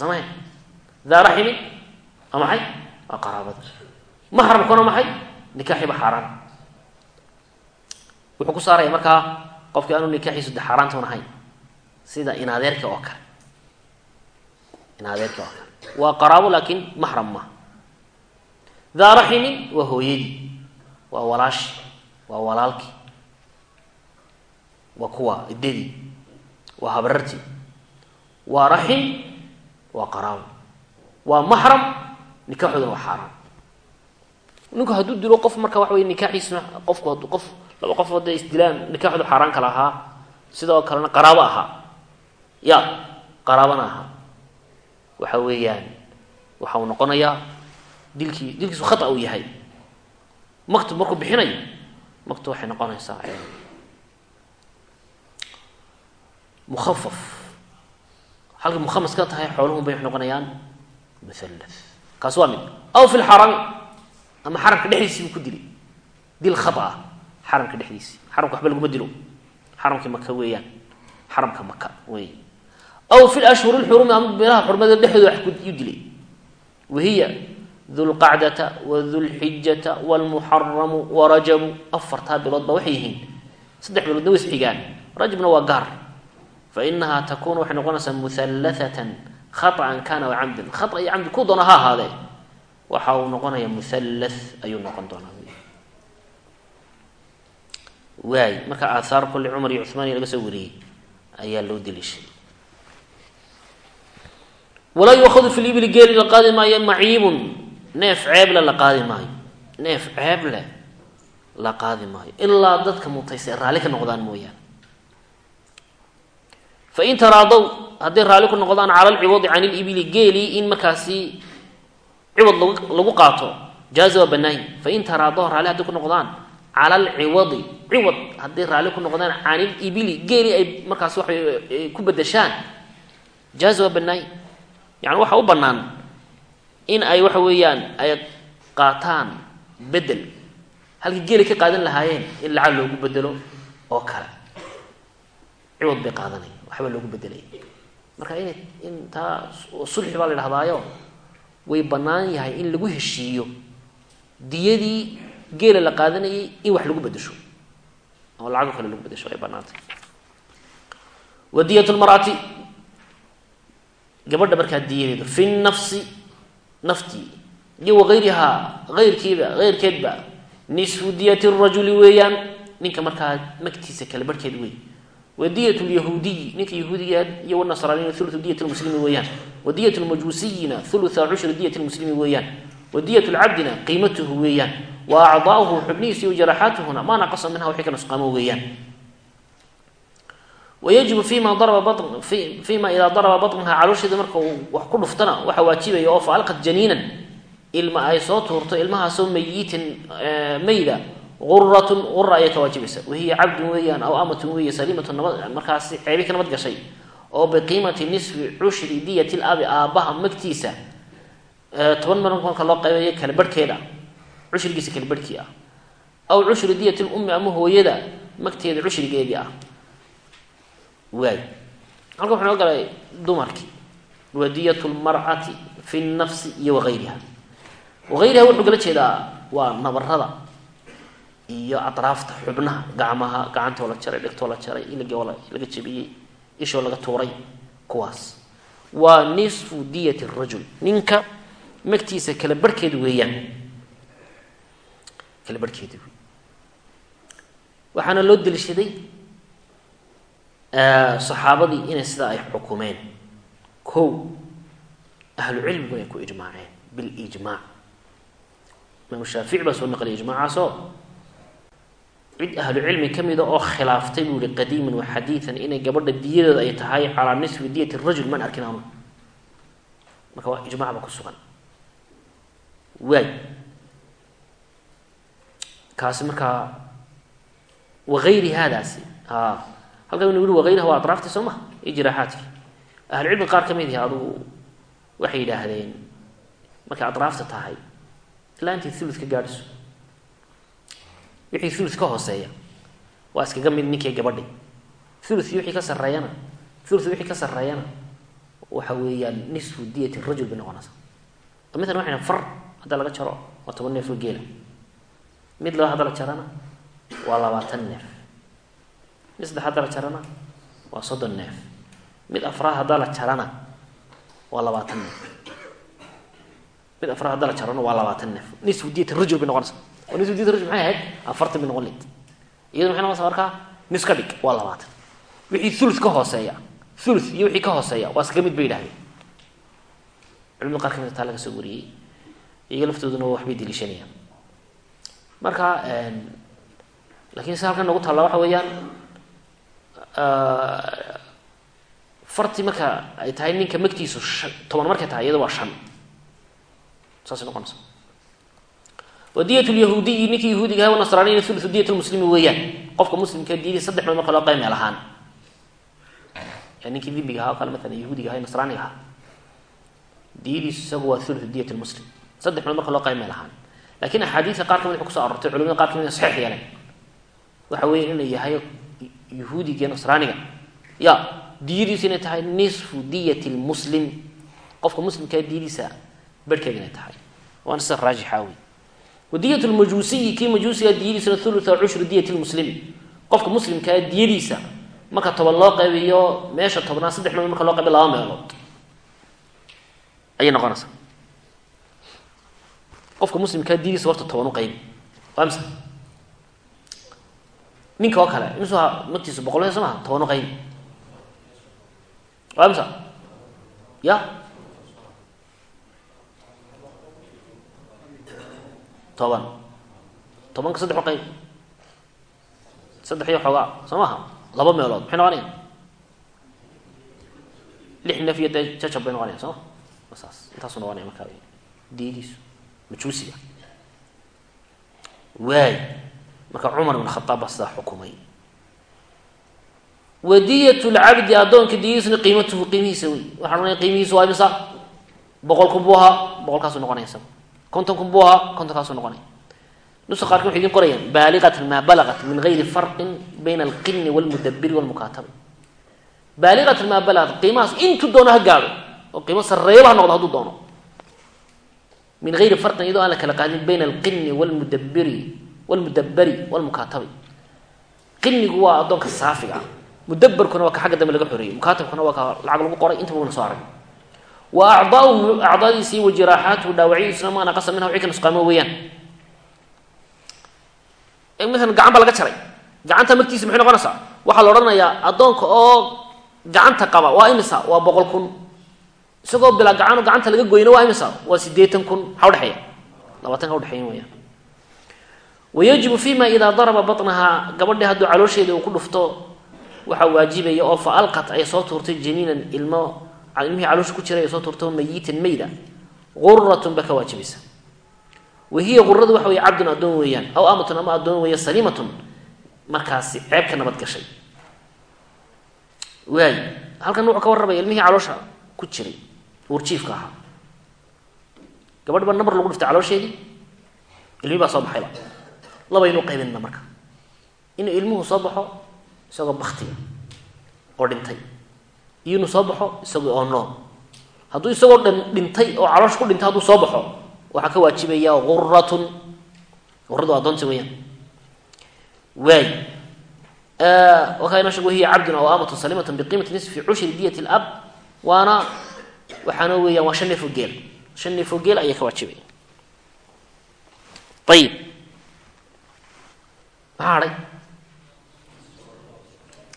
samayn daa raximin waa maxay waa qaraabada maxramkuna maxay nikaaxiiba xaaraan wuxuu ku saaraya markaa qofkii aanu nikaaxiisu de xaaraantoon ahayn sida inadeerka oo inadeerka oo kale waa qaraabo laakiin maxram ma daa raximin waa hooyadii waa walaashi waa walaalkii waa kuwa iddadii waa habrartii waa raxim waa qaraabo waa maxram nikaaxooduna waa xaaraan ninku hadduu dilo qof marka waxa wey nikaaxiisuna qofku hadduu qof laba qof hadday isdilaan nikaaxoodu xaaraan kala ahaa sidoo kalena qaraabo ahaa ya qaraabana ahaa waxa weeyaan waxa uu noqonayaa dilkii dilkiisu khata uu yahay. Maktu markuu bixinayo maktu waxay noqonaysaa mukhafaf halkay mukhamas ka tahay xooluhun bay noqonayaan muhallas kaas waa mid. Aw fi lxarami ama xaramka dhexdiisii buu ku dilay. Dil khata ah xaramka dhexdiisii. Xaramka waxba laguma dilo. Xaramkii maka weeyaan xaramka maka wey aw fi lashhuri lxurumi ama beelaha xurmada dhexdooda wax kuyuu dilay wahiya dulqacdata wadulxijata wlmuxaramu warajabu afartaa bilood ba waxay yihiin saddex biloodna way isxigaan rajabna waa gaar fa inahaa takunu waxay noqonaysaa muhallathatan khaطan kana aw camdan khata iyo camdi ku doona ha ahaadee waxa uu noqonaya muhallath ayuu noqon doonaa waay marka aathaar kulli cumar iyo cuhmaan iyo laga soo wariyey ayaa loo deliishay walaa yuakhadu fi libili geeli la qaadi maayo maciibun. Neef ceeble la qaadi maayo. Neef ceeble la qaadi maayo. Ilaa dadka mutaysa raalli ka noqdaan mooyaane. Fain taraadow hadday raalli ku noqdaan cala alciwadi can ilibili geelii in markaasi ciwad lag lagu qaato jaaza waa banaayi fain taraadow raalli hadday ku noqdaan cala alciwadi ciwad hadday raalli ku noqdaan can ilibili geelii ay markaas waxay ku bedeshaan jaaza waa banaayi yani waxaa u bannaan in ay waxa weeyaan ay qaataan bedel halkii geeli ka qaadan lahaayeen in lacag loogu bedelo oo kale. Ciwad bay qaadanaya waxba loogu bedelaya marka ina in taa sulxi baa la idhahdaayo way bannaan yahay in lagu heshiiyo diyadii geela la qaadanayay in wax lagu bedesho oo lacagoo kale lagu bedesho ay bannaantay. Wa diyat lmar'ati gabadha markaa diyadeedu fi nafsi naftii iyo wagayrihaa ayrkiiba ayrkeedba nisfu diyati rajuli weeyaan ninka markaa magtiisa kale barhkeed wey wa diyat lyahuudiyi ninka yahuudiga iyo wanasraaniina ulu diyat lmuslimi weeyaan. Wa diyat lmajuusiyina ulua diyat lmuslimi weeyaan. Wa diyat lcabdina qiimatuhu weeyaan. Wa acdaauhu xubnihiisa iyo jaraxaatuhuna maa naqasa minha wixii ka nusqaamo weeyaan wayajibu fima daraba ba fima idaa daraba baطnaha caloosheeda marka uu wax ku dhuftana waxaa waajibaya oo faalqat janiinan ilma ay soo tuurto ilmahaasoo mayitin mayda guratun gura ayay ka waajibaysa wahiya cabdun weeyaan aw amatun weeye saliimatun nabad markaasi ceebi ka nabad gashay oo biqiimati nisfi cushri diyati labi aabbaha magtiisa toban mar marka loo qaybayo kala barhkeeda cushrigiisa kala barhkii ah aw cushri diyati lummi ama hooyada magteeda cushrigeedii ah waay halka wuxuu noo galay dumarkii wa diyat lmar'ati fi nafsi iyo wagayriha wagayriha wuxuu kala jeedaa waa nabarada iyo atraafta xubnaha gacmaha gacantoo la jaray dhegtoo la jaray iligoo laga jebiyey ishoo laga tuuray kuwaas. Waa nisfu diyat rajul. Ninka magtiisa kala barhkeed weeyaan. Kala barhkeeda waxaana loo deliishaday saxaabadii inay sidaa ay xukumeen. Kow ahlu cilmiguna ay ku ijmaaceen bilijmaac imaam shaafici baa soo naqliyay ijmaacaasoo cid ahlu cilmi ka mida oo khilaaftay buu yihi qadiiman wa xadiidan inay gabadha diyadooda ay tahay calaa nisfi diyati rajul man arkin anu marka waa ijmac ba ku sugan. Waay. Kaasi markaa wagayri haadaasi. A halkan inu yihi wagayriha waa atraafti soo maha iyo jiraaxaadki ahlucilmi qaar ka mid ihi adugu waxay yidhaahdeen markay atraafta tahay ilaa intay thuluth ka gaadhiso wixii thuluth ka hooseeya waa iskaga mid ninkii gabadhi. Thuluth wixii ka sarreeyana thuluth wixii ka sarreeyana waxa weeyaan nisfu diyati rajul bay noqonaysa oo waxay far hadda laga jaro waa toban neef oo geela. Mid laba hadda la jarana waa labaatan neef mid saddex hadda la jarana. Waa soddon neef. Mid afraad haddaa la jarana waa labaatan neef. Mid afraad hadda la jarana waa labaatan neef. Nisfu diyati rajul bay noqonaysa oo nisfu diyati rajul maxay ahayd? Afartan bay noqon iyadu maxay noqonaysa markaa nis ka dhig waa labaatan. Wixii thuluth ka hooseeya thuluth iyo wixii ka hooseeya waa iskaga mid bay yidhahdeen. Culimada qaar ka mid taa laga soo wariyey iyaga laftooduna waxbay deliishanayaan marka laakiin si halkan nagu taalla waxa weeyaan farti marka ay tahay ninka magtiisu toban markay tahay iyada waa shan. Saasay noqonaysa. Wa diyat lyahuudiyi ninkii yahuudiga aha nasraaniyna thuluthu diyat lmuslimi weeyaan. Qofka muslimka diyadii saddex meel marka loo qaymeel ahaan ninkii dimbiga ahaa o kale yahuudiga aha nasraaniga ahaa. Diyadiisu isagu waa thuluthu diyat lmuslim saddex meel marka loo qaymeel ahaan laakiin axaadiida qaar ka mid kuso arortay culimada qaar ka mid saxiix yeeleen waxa weya inay yahay yahuudiga iyo nasraaniga ya diyadiisu inay tahay nisfu diyati lmuslim qofka muslimkaa diyadiisa berhkeeda inay tahay. Waana sida raajixa wey wadiyat lmajuusiyi kii majuusiga diyadiisuna thulutha cushru diyati lmuslimi qofka muslimkaa diyadiisa marka toban loo qaybiyo meesha tobnaad saddex meel marka loo qaybiyo laba meelood. Ayay noqonaysaa. Qofka muslimkaa diyadiisa horta toban u qaybi waa mise ninka oo kale imis magtiisa boqol he soo maha toban u qaybi mise ya toban tobanka saddex qayb saddex iyo xoogaa soo maha laba meelood maxay noqonaya lix neef iyo dee jajab bay noqonaya soo ma saas intaasuu noqonaya markaa diyadiisu majuusiga waay marka cumar ibn khaaab baa sidaa xukumay. Wadiyat lcabdi addoonka diyadiisuna qiimatuhu qiimihiisa wey waxaan ohanaya qiimihiisa waa imisa? Boqol kun buu ahaa boqolkaasuu noqonaya isaga konton kun buu ahaa kontonkaasuu noqonaya nusa qaarkin waxay idin qorayaan baaliqatan maa balagat min gayri farqin bayna alqini walmudabiri walmukaatabi baaliqatan maa balagat qiimahaas intuu doono ha gaadho oo qiimo sarreeyaba ha noqdo hadduu doono. Min ayri farin iyadoo aan la kala qaadin bayna alqini wlmudabiri wlmudaberi wlmukaatabi qinigu waa addoonka saafiga ah mudaberkuna waa ka xagga dambe laga xoreeyey mukaatabkuna waa ka lacag lagu qoray intaba wayna soo arag wa acdaauhu acdaadiisii wa jiraaxaatuhu dhaawacyadiisuna ma naqasa minha wixii ka nusqaamo weeyaan maalan gacan baa laga jaray gacanta magtiisa maxay noqonaysaa waxaa la odhanayaa addoonka oo gacanta qaba waa imisa waa boqol kun isagoo bilaa gacan gacanta laga goyna waa imisa waa sideetan kun maxaa udhexeeya labaatan ka udhexeeya weyaan wayajibu fima idaa daraba baطnahaa gabadhi hadduu caloosheeda uu ku dhufto waxaa waajibaya oo fa alqat ay soo tuurtay janiinan ilmo ilmihii caloosha ku jiray ay soo tuurto mayitan mayda guratun ba ka waajibaysa wa hiya guradu waxa wey cabdun addoon weeyaan aw amatun ama addoon weeya saliimatun markaasi ceeb ka nabad gashay. Waay halkan wuxuu ka warramaya ilmihii caloosha ku jiray uurjiifka ahaa. Gabadh baa namar lagu dhiftay caloosheedii ilmihii baa soo baxayba labaynu qaybinna marka. Inuu ilmuhu soo baxo isagoo baktiga oo dhintay. Iyo inuu soo baxo isagoo oo nool. Hadduu isagoo dhintay oo caloosha ku dhintay hadduu soo baxo waxaa ka waajibaya guratun guradu addoonta weeyaan. Waay. Sheeg wahiya cabdun aw amatun salimatun biqiimati nisfi cushri diyat lab waana waxaana weeyaan waa shan neef oo geel. Shan neef oo geel ayaa ka waajibaya ayib maxaa hadhay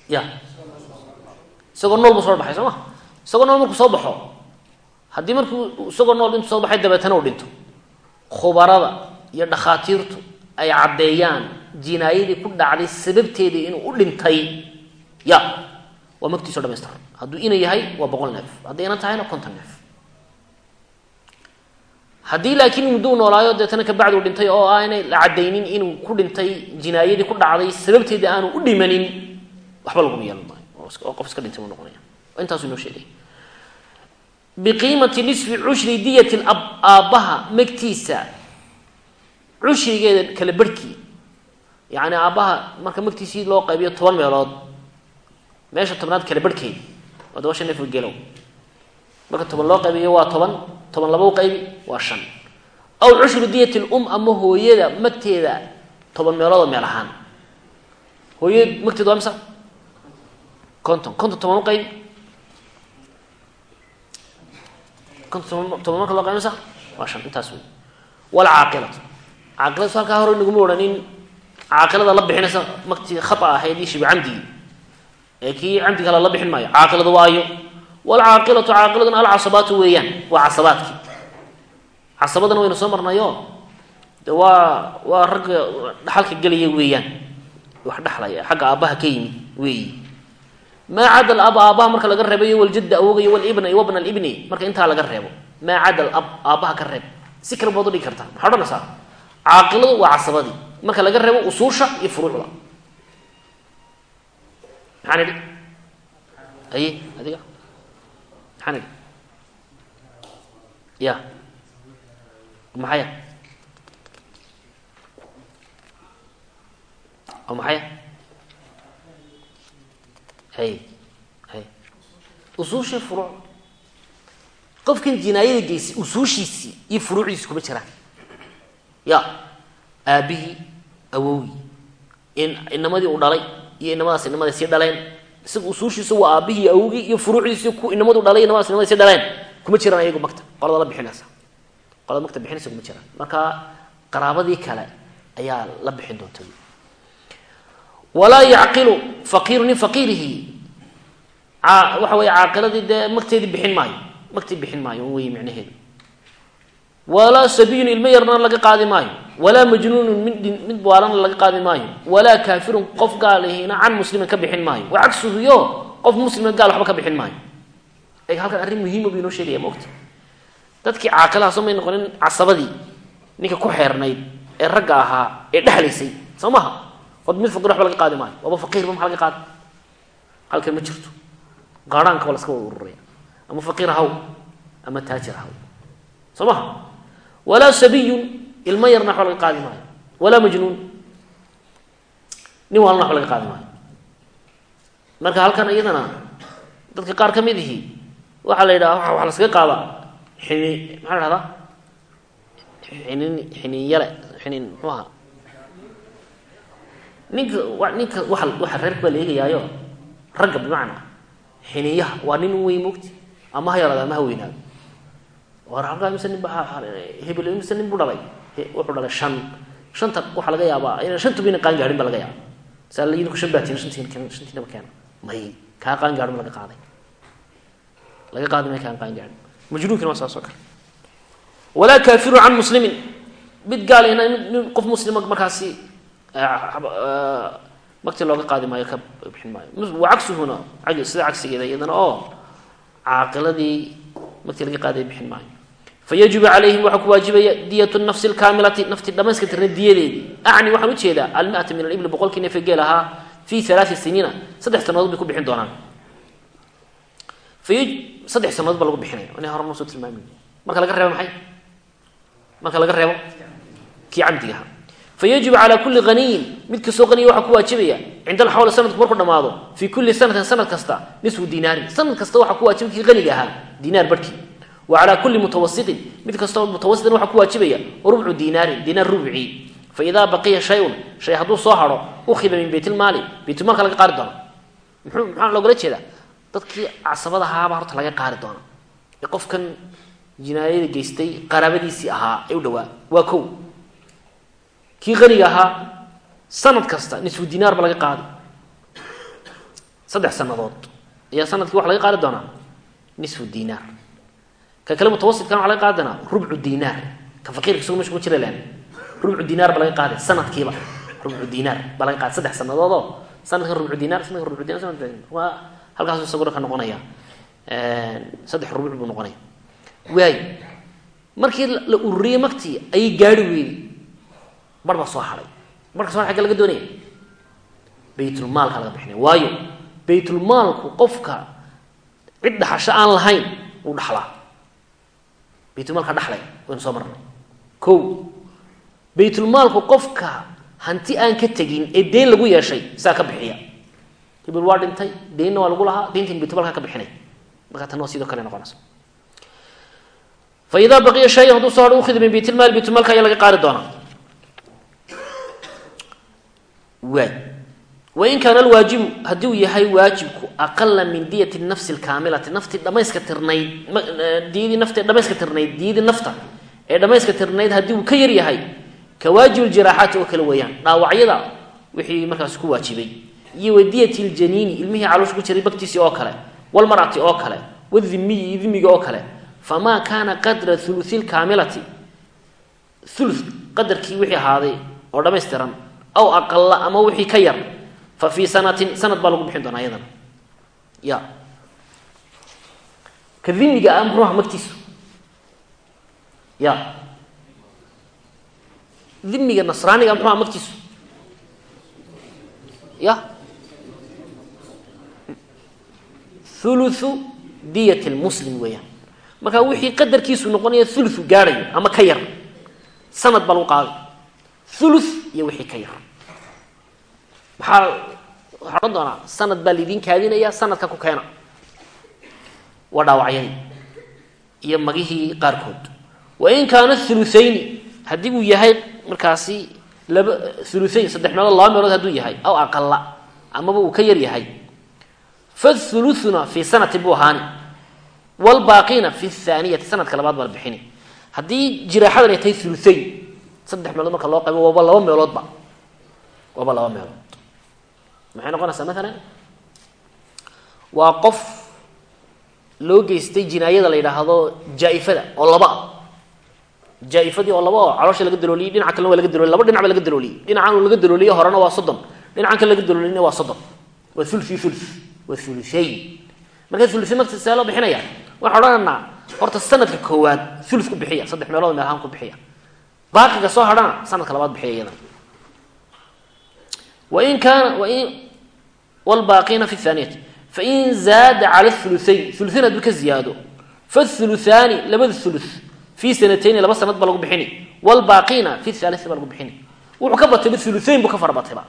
ya. Isagoo nool buu soo baxay soo ma? Isagoo nool markuu soo baxo haddii markuu isagoo nool intuu soo baxay dabeetana u dhinto. Khubarada iyo dhakhaatiirtu ay caddeeyaan jinaayadii ku dhacday sababteedii inuu u dhintay. Ya. Waa magtiiso dhamaystir hadduu ina yahay waa boqol neef. Hadday ina tahayna konton neef haddii laakiin muddo u noolaayo deetana kabacdi u dhintay oo aanay la caddaynin inuu ku dhintay jinaayadii ku dhacday sababteedii aanu u dhimanin waxba laguma yeelan maayo. Oo qof iska dhintay buu noqonaya. Intaasuu inoo sheegay. Biqiimati nisfi cushri diyati lab aabbaha magtiisa cushrigeeda kala barhkii yacni aabbaha marka magtiisii loo qaybiyo toban meelood meesha tobnaad kala barhkeedi waa shan neef gelow marka toban loo qaybiyo waa toban toban laba u qaybi waa shan. Aw cushru diyati lum ama hooyada magteeda toban meeloodoo meel ahaan. Hooyad magteeda waa misa konton konton toban u qaybi. Konton toban marka loo qaybi misa waa shan intaas wey. Walcaaqilatu caaqiladu halkaa hore naguma odhanin caaqilada la bixinaysa magtii khata ahayd iyo camdigii ee kii camdi kale la bixin maayo caaqiladu waayo walcaaqilatu caaqiladuna alcasabaatu weeyaan waa casabaadkii casabadana waynu soo marnayo de waa waa ragga dhaxalka gelaya weeyaan wax dhexlaya xagga aabbaha ka yimid weeyi maa cada alab aabbaha marka laga reebayo waljadda awogay walibna iyo wabna alibni marka intaa laga reebo maa cada alab aabbaha ka reeb si kale baad udhigi kartaa maxaa odhanaysaa caaqiladu waa casabadii marka laga reebo usuusha iyo furuucda maxaan idhi aye adiga maxaan ya. Maxaya oo maxaya hay hay usuushii furuuc qofkan jinaayada geysay usuushiisii iyo furuucdiisi kuma jiraan ya. Aabbihii awowgii in inamadii uu dhalay iyo inamadaas inamaday sii dhaleen isaga usuushiisu waa aabbihii awogii iyo furuucdiisi ku inamadu dhalay inamadaas inamaday sii dhaleen kuma jiraan ayagu magta qolada la bixinaysa qolada magta bixinaysa kuma jiraan. Marka qaraabadii kale ayaa la bixin doonta walaa yacqilu faqiiru nin faqiirihi. Waxa weeye caaqiladii dee magteedii bixin maayo. Magtii bixin maayo wey micnaheedu. Walaa sabiyun ilmo yarna laga qaadi maayo walaa majnuunun mid mid baalana laga qaadi maayo. Walaa kaafirun qof gaalihina can muslimin ka bixin maayo. Wa cagsuhu yo qof muslima gaal waxba ka bixin maayo. Halkan arrin muhiima buu inoo sheegaya maogta. Dadkii caaqilaha soo may noqonin casabadii ninka ku xeernayd ee ragga ahaa ee dhexlaysay soo maha? Od mid faqir waxba laga qaadi maayo. Waaba faqiirba maxaa laga qaadi? Halkan ma jirto. Gaadhaanka waa laska wada ururaya. Ama faqiir haw ama taajir haw soo ilmo yarna waxba laga qaadi maayo. Walaa majnuun. Nin waalna waxba laga qaadi maayo. Marka halkan iyadana dadka qaar ka mid ihi waxaa la yidhaha waxa laskaga qaadaa xini maxaa la dhahdaa xinin xininyale xinin muxuu ahaa? Ninka ninka waa waxa reerka baa la eegayaayo ragga bimacnaa xiniyaha waa nin wey mogti ama ha yaraada ama ha weynaado. War halkaa mise nin ba hebel mise nin buu dhalay wuxuu dhalay shan. Shanta waxaa laga yaabaa inaan shanta bayna qaan gaadhin ba laga yaaba saa idinku shan baatiin shantiin shantiinaba keena may. Kaa qaan gaadhin ba laga qaaday. Laga qaadi may kaan qaan gaadhin. Majnuunkina waa saas oo kale. Walaa kaafiru can muslimin. Mid gaalina nin qof muslima markaasi magti looga qaadi maayo ka bixin maayo. Wa cagsuhuna sida cagsigeeda iyadana oo caaqiladii magti laga qaaday bixin maayo fayajibu calayhim waxaa ku waajibaya diyat nafsi lkaamilati nafti dhamayska tirna diyadeedii acni waxaan u jeedaa almiata min alibli boqolkii neefe geel ahaa fi alaai siniina saddex sanadood bay ku bixin doonaan saddex sanadood baa lagu bixinaya ina hore noo soo tilmaami marka laga reebo maxay marka laga reebo kii camdiga fayajibu calaa kulli haniyin mid kastoo haniya waxaa ku waajibaya cinda alxawli sanadku markuu dhamaado fii kulli sanatin sanad kasta nisfu dinaarin sanad kasta waxaa ku waajiba kii haniga ahaa dinaar barhkii wa calaa kulli mutawasitin mid kastoo mutawasitin waxaa ku waajibaya rubcu dinaarin dinaar rubcii fa idaa baqiya shayun shay hadduu soo haro ukhiba min baytilmaali baytulmaalka laga qaari doono. Maxaa loogala jeedaa? Dadkii casabada ahaaba horta laga qaari doona ee qofkan jinaayada geystay qaraabadiisii ahaa ee u dhawaa waa kow. Kii qaniga ahaa sanad kasta nisfu dinaar ba laga qaadi. Saddex sanadood ayaa sannadkii waxa laga qaadi doonaa? Nisfu dinaar ka kale mutawasitkan waxa laga qaadi doonaa rubcu dinaar. Ka faqiirka isagu meesha kuma jira len rubcu dinaar ba laga qaaday sanadkiiba. Rubcu dinaar baa laga qaaday saddex sanadood oo rubcu dinaar sanadkan rubcu dinar sanadka waa halkaasu isaguna ka noqonaya. Saddex rubuc buu noqonaya. Waay markii la ururiyey maktii ayay gaari weyday bar baa soo haday marka soo agga laga doonaya baytulmaalka laga bixinaya waayo baytulmaalku qofka cid dhaxasho aan lahayn wuu dhaxlaa baytulmaalka dhaxlay waynu soo marnay. Ko baytulmaalku qofka hanti aan ka tegin ee deyn lagu yeeshay saa ka bixiya. Hibil waa dhintay deynna waa lagu lahaa deyntin baytulmaalka ka bixinay. Markaa tan waa sidoo kale noqonaysa fa idaa baqiya shayan hadduu soo hadho min baytilmaali baytulmaalka ayaa laga qaari doonaa. Waay wain kaana alwaajibu haddii uu yahay waajibku aqala min diyati nafsi lkaamilati naftii dhamayska tirnayd diyadii nafti dhamayska tirnayd diyadii nafta ee dhamayska tirnayd haddii uu ka yar yahay ka waajib ljiraaxaati oo kale weeyaan. Dhaawacyada wixii markaas ku waajibay. Iyo wa diyati ljaniini ilmihii caloosha ku jiray baktiisii oo kale walmarati oo kale wadimiyi iyo dimiga oo kale. Famaa kaana qadra hulusi lkaamilati ulu qadarkii wixii ahaaday oo dhamaystiran aw yar fa fii sanatin sanad baa lagu bixin doonaa iyadana. Ya. Ka dimiga ah muxuu aha magtiisu ya. Dimiga nasraaniga muxuu aha magtiisu ya. Thuluthu diyat lmuslim weeyaan. Marka wixii qadarkiisu noqonaya thuluthu gaadhayo ama ka yar sanad baa lagu qaaday thuluth iyo wixii ka yar maxaa odhan doonaa sanad baa laydin kaadinaya sanadka ku keena. Waa dhaawacyadii iyo magihii qaarkood. Wain kaana thuluthayni haddii uu yahay markaasi laba thuluthayn saddex meelood laba meelood hadduu yahay aw aqala amaba uu ka yar yahay. Fathuluthuna fii sanati buu ahaani. Wlbaaqiina fi thaaniyati sanadka labaad baa la bixini. Haddii jiraaxadan ay tahay thuluthayn saddex meelood marka loo qaybo waaba laba meeloodba. Waaba laba meelood maxay noqonaysaa? Maalan waa qof loo geystay jinaayada la yidhaahdo jaa-ifada oo laba. Ah jaa-ifadii oo laba oo caloosha laga dalooliyey dhinaca kalena waa laga dalooliy laba dhinac ba laga dalooliyey. Dhinacan laga dalooliye horena waa soddon dhinacan kale laga dalooliyna waa soddon waa thuluthi thuluth waa thuluthayn marka thuluthayn marka see loo bixinaya waxaan odhanaynaa horta sanadka koowaad thuluth ku bixiya saddex meelood meel ahaan ku bixiya. Baaqiga soo hadhana sanadka labaad bixiya iyadana wain kaana wlbaaqiina fi thaaniyati fain zaada cala thuluthayn thuluthayn hadduu ka ziyaado fathuluthaani labada thuluth fii sanatayni laba sanad baa lagu bixini wlbaaqiina fi thalithati baa lagu bixini wuxuu ka batayba thuluthayn buu ka farabatayba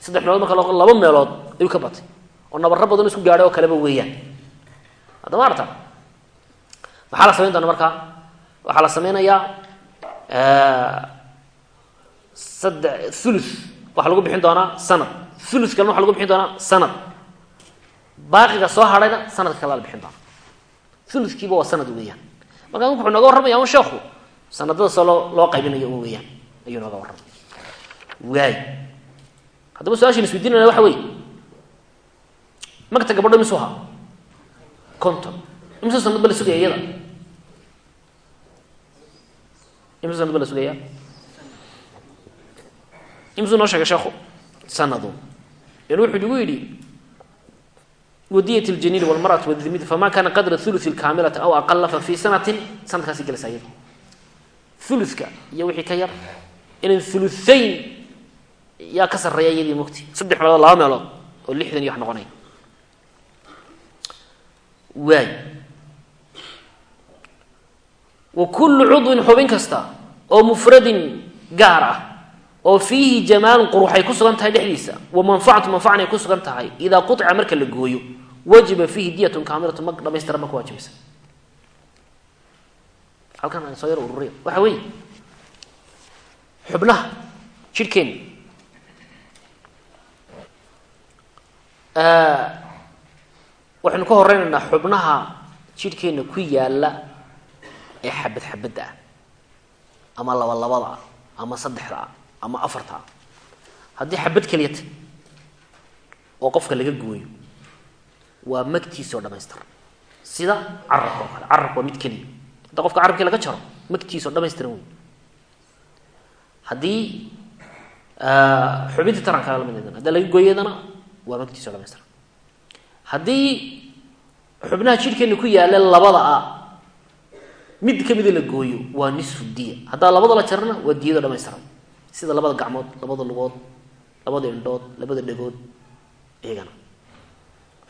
saddex meelood marka laba meelood ayuu ka batay oo nabaro badan isku gaadhay oo kaleba weeyaan haddama arta maxaa la samayn waxaa lagu bixin doonaa sanad. Thuluth kalena waxa lagu bixin doonaa sanad. Baaqiga soo hadhayna sanadka kale la bixin doona thuluthkiiba waa sanad weeyaan. Markaa wuxuu nooga warramaya un sheekhu sanadada soo loo loo qaybinayo un weeyaan. Ayuu nooga warramay waay haddaba su'aashan isweydiinayna waxa weeye. Magta gabadho imisu ahaa? Conton sanad ba la sugaya iyada? Imise sanad ba la sugaya imisuu noo sheegay sheekhu sanadu. Yani wuxuu igu yidhi wadiyat ljaniini walmarati wadimid fama kana qadra thuluthi lkaamilati aw aqala fa fii sanatin. Sanadkaasi gelaysa iyada thuluthka iyo wixii ka yar inan thuluthayn yaa ka sarreeya iyadii mugti. Saddex meelood laba oo lixdan iyo wax noqonaya waay. Wa kullu cudwin xubin kasta oo mufradin gaar ah oo fiihi jamaalun qurux ay ku sugan tahay dhexdiisa wa manfacatu manfacan ay ku sugan tahay idaa quطica marka la gooyo wajiba fiihi diyatun kaamilatun mag dhamaystiran ma ku waajibaysa halkan aan soo yar ururiya waxa weeye xubnaha jidhkeena waxaynu ka horeynaynaa xubnaha jidhkeena ku yaalla ee xabad xabadda ah ama laba labada ah ama saddexda ah ama afarta. Haddii xabad keliyata oo qofka laga gooyo waa magtiisi oo dhamaystiran sida carabka oo kale carabka waa mid keliya. Hadda qofka carabkii laga jaro magtiisa oo dhamaystiran wey haddii xubintii tarankaa la mid haddaa laga gooyadana waa magtiiso dhamaystiran haddii xubnaha jidhkeena ku yaalla labada a mid kamida la gooyo waa nisfu diya. Haddaa labada la jarana waa diyado dhamaystiran sida labada gacmood labada lugood labada indhood labada dhegood iyagana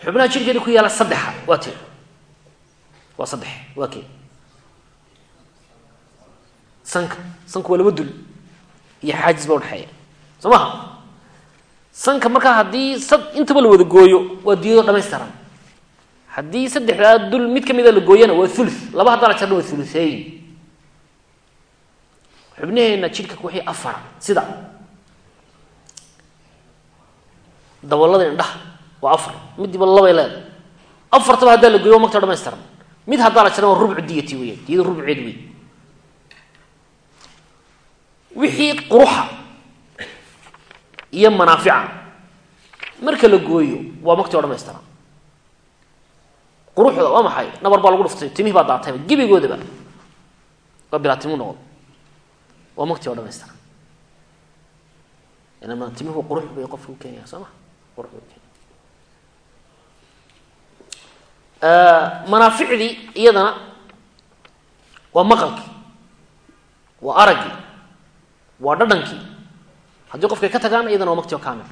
xubnaha jidhkeena ku yaalla saddexa. Waa te waa saddex. Waa kee. Sanka. Sanka waa laba dul. Iyo xaajis baa udhexeeya soo maha sanka markaa haddii sad intaba la wada gooyo waa diyado dhamaystiran haddii saddexdaa dul mid kamida la gooyana waa ulu laba jarna waa uluseeyin xubnaheena jidhka wixii afara. Sida dabalada indhaha waa afar midiba labay leedahay. Afartaba haddaa la gooyo waa magta dhamaystiran mid haddaa la jarna waa rubcu diyati weya diyada rubceed wey wixii quruxa iyo manaafica marka la gooyo waa magti oo dhamaystiran quruxda waa maxay? Nabar baa lagu dhuftay timihii baa daatayba gebigoodaba waa bilaa timu noqon waa magti oo dhamaystiran inama timihu qurux bay qofka keenaya soo ma qurux bay ukeenaya manaaficdii iyadana waa maqalkii waa araggii waa dhadhankii haddii qofkay ka tagaan iyadana waa magti oo kaamil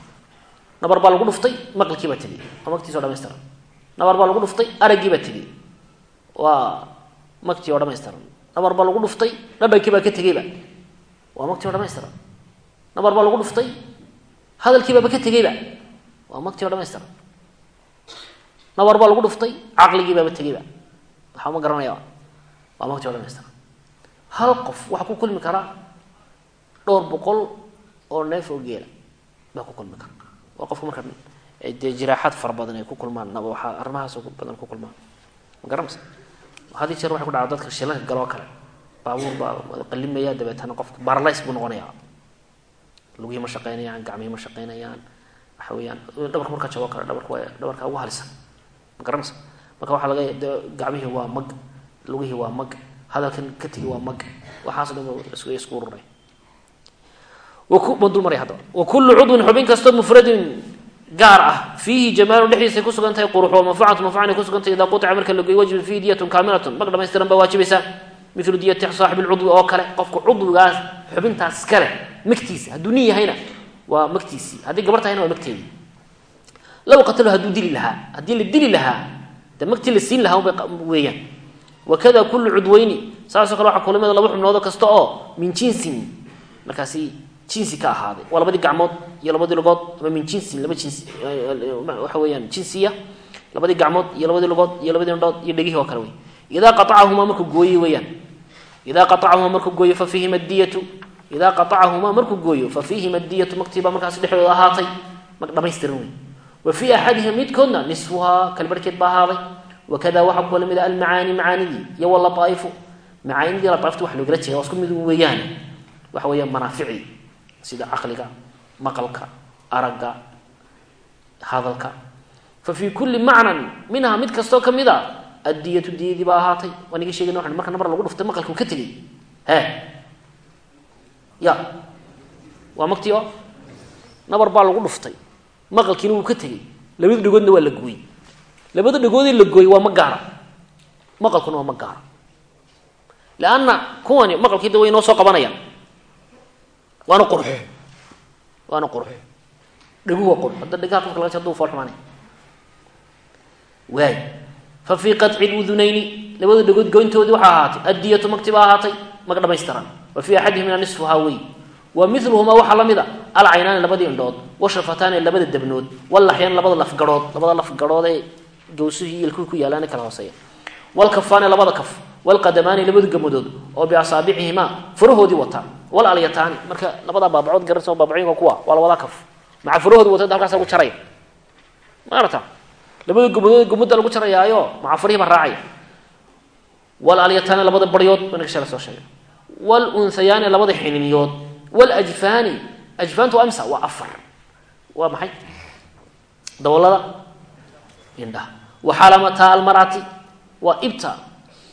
nabar baa lagu dhuftay maqalkii baa tegey waa magtiis oo dhamaystiran nabar baa lagu dhuftay araggii baa tegey waa magtii oo dhamaystiran nabar baa lagu dhuftay dhadhankii baa ka tegeyba waa magtii oo dhamaystiran nabar baa lagu dhuftay. Hadalkiibaaba ka tegeyba waa magtii oo dhamaystiran nabar baa lagu dhuftay caqligiibaaba tegeyba waxaa ma garanaya waa magtii oo dhamaystiran hal qof waxaa ku kulmi karaa dhowr boqol oo neef oo geela baa ku kulmi kara. Waa qofka marka dee jiraaxaad fara badan ay ku kulmaan naba waxaa arrimahaas badan ku kulmaan. Ma garanaysa had jeer waxay ku dhacda dadka shilanka galoo kale baabuur baa qalimaya dabeetana qofka baralays buu noqonayaa. Lugihii ma shaqeynayaan gacmihii ma shaqeynayaan waxa weeyaan dhabarka markaa jabo kale dhabarka waa dhabarka ugu halisan. Ma garanaysa. Marka waxaa laga de gacmihii waa mag lugihii waa mag hadalkan ka waa mag. Waxaaso dhan isku ururay. Ma dul wa kullu cudwin xubin kastoo mufradin gaar ah. Fiihi jamaalun dhexdiisay ku sugan tahay qurux wa manfacatu manfacan ay ku sugan tahay idaa qutica marka la goyo wajibin fiihi diyatun kaamilatun. Mag dhamaystiran baa waajibaysaa milu diyati saaxib lcudwi oo kale qofka cudwigaas xubintaas iskale magtiisa hadduu nin yahayna waa magtiisii. Haddii gabar tahayna waa magteedii. Law qatalo hadduu dili lahaa. Haddii la dili lahaa de magtii la siin lahaa weeyaan. Wakada kullu cudweyni saasoo kale waxaa kulamida laba xubnoodo kasta oo min jinsin. Markaasi jinsi ka ahaaday waa labadii gacmood iyo labadii lugood ama min jinsin laba jinsi waxa weeyaan jinsiya labadii gacmood iyo labadii lugood iyo labadii indhood iyo dhegihii oo kale wey idaa qacahumaa markuu gooyey weyaan idaa qacahumaa markuu gooyo fa fiihim idaa qacahumaa markuu gooyo fa fiihim addiyatu magtiibaa markaas dhexdooda ahaatay mag dhamaystiran wey wa axadihim midkoodna nisfuhaa kalbarhkeed baa ahaaday wakada waxaa ku la mid almacaani macaanidii iyo walaaaifu macaanidii laaaifta wa loogala jeeda waa isku mid weeyaan waxa weeyaan manaaficii sida caqliga maqalka aragga hadalka fa fii kulli macnan minha mid kastoo ka mid a addiyatu diyadii baa ahaatay waa niga sheegayna waxan marka nabar lagu dhuftay maqalkuu ka tegey. He? Ya. Waa magtii oo? Nabar baa lagu dhuftay. Maqalkiina wuu ka tegey. Labada dhegoodna waa la gooyey. Labada dhegoodii la gooyey waa ma gaara. Maqalkuna waa ma gaara. Leanna kuwani maqalkii da way noo soo qabanayaan. Waana qurux. Waana qurux. Dhegu waa qurux. Hadda dhegaha qofka laga haduu fool xumaanay waay fa fii qaطci ludunayni labada dhegood goyntoodii waxaa ahaatay addiyatu magti baa ahaatay mag dhamaystiran wa fii axadihimna nisfuhaa wey wa miluhumaa waxaa la mid a alcaynaani labadii indhood washafataani labada debnood walaxyaan labada lafgahood labada lafgahood ee gawsuhii ilkuhi ku yaalaan kala hooseeya walkafaani labada kaf walqadamaani labada gamadood oo biasaabicihimaa farahoodii wata walalyataani marka labadaa baabacood garanaysa baabacooyinka kuwa waa labada gamadood gamada lagu jarayaayo maca farihii baa raacaya. Walalyataani labada baryood baa shala soo sheegay. Walunhayaani labada xininiyood. Waljfaani ajfaantu waa imsa waa afar. Waa maxay? Dabolada indhaha waxalamata almarati waa ibta.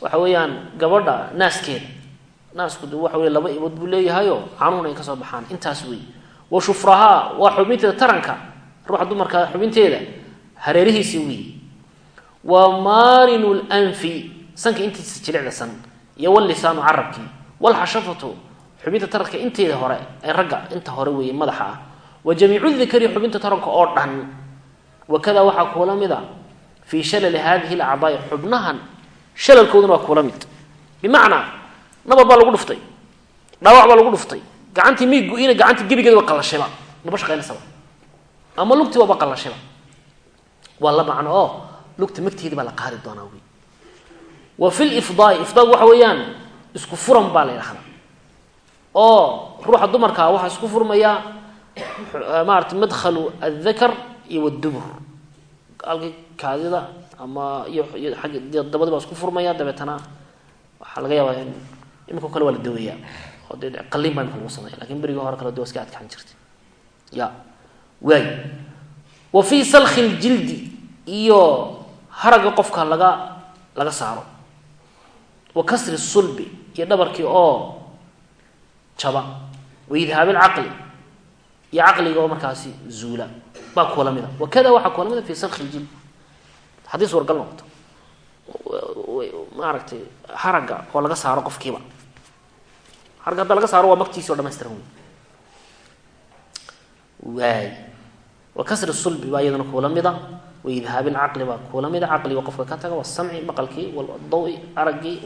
Waxa weeyaan gabadha naaskeeda naasku de waxa wey laba ibood buu leeyahayo canuhuna ay ka soo baxaan. Intaas wey wa shufrahaa waa xubinteeda taranka ruuxa dumarka xubinteeda hareerihiisi wey wa maarinu lanfi sanka intiisa jilicda iyo wallisaanu carabkii walxashafatu xubinta taranka inteeda hore ee ragga inta hore weeye madaxa ah. Wa jamiicu dikri xubinta taranka oo dhan. Wakada waxaa kuula mida fii shalali hadihi alacdaai xubnahan shalalkooduna waa kuula mid. Bimacnaa nabar baa lagu dhuftay dhaawac baa lagu dhuftay gacantii miig gu-ina gacantii gebigeeda waa qalashayba maba shaqaynaysaba ama lugtii waaba qalashayba waa la macno oo lugta magteedi baa la qaadi doonaa wy wa fi lifdaai ifdaag waxa weeyaan isku furan baa la yidhahdaa oo ruuxa dumarkaa waxaa isku furmayaa maarata madkhalu addakar iyo wadubur halkii kaadida ama iyo agg dabadi baa isku furmaya dabeetana waxaa laga yaabaa in imika kale waa la daweeyaa. Oo baa imika lagu sameeya laakiin berigii hore kale de waa iska adkaan jirtay. Ya waay wa fii salkhi ljildi iyo haragga qofka laga laga saaro. Wa kasri sulbi iyo dhabarkii oo jaba. Wa idhaabi lcaqli iyo caqliga oo markaasi zuula. Baa kuwa lamida wakada waxaa kuwa lamida fi salkhi ljild haddii suuragal noqoto. Maaragtay haragga oo laga saaro qofkiiba. Haragga hadda laga saaro waa maktiisi o dhamaystiran wey wa kasri sulbi baa iyadana kuwa lamida wa idhaabi lcaqli baa kuwa lamida caqliga qofka ka taga wasamci maqalkii wadawi araggii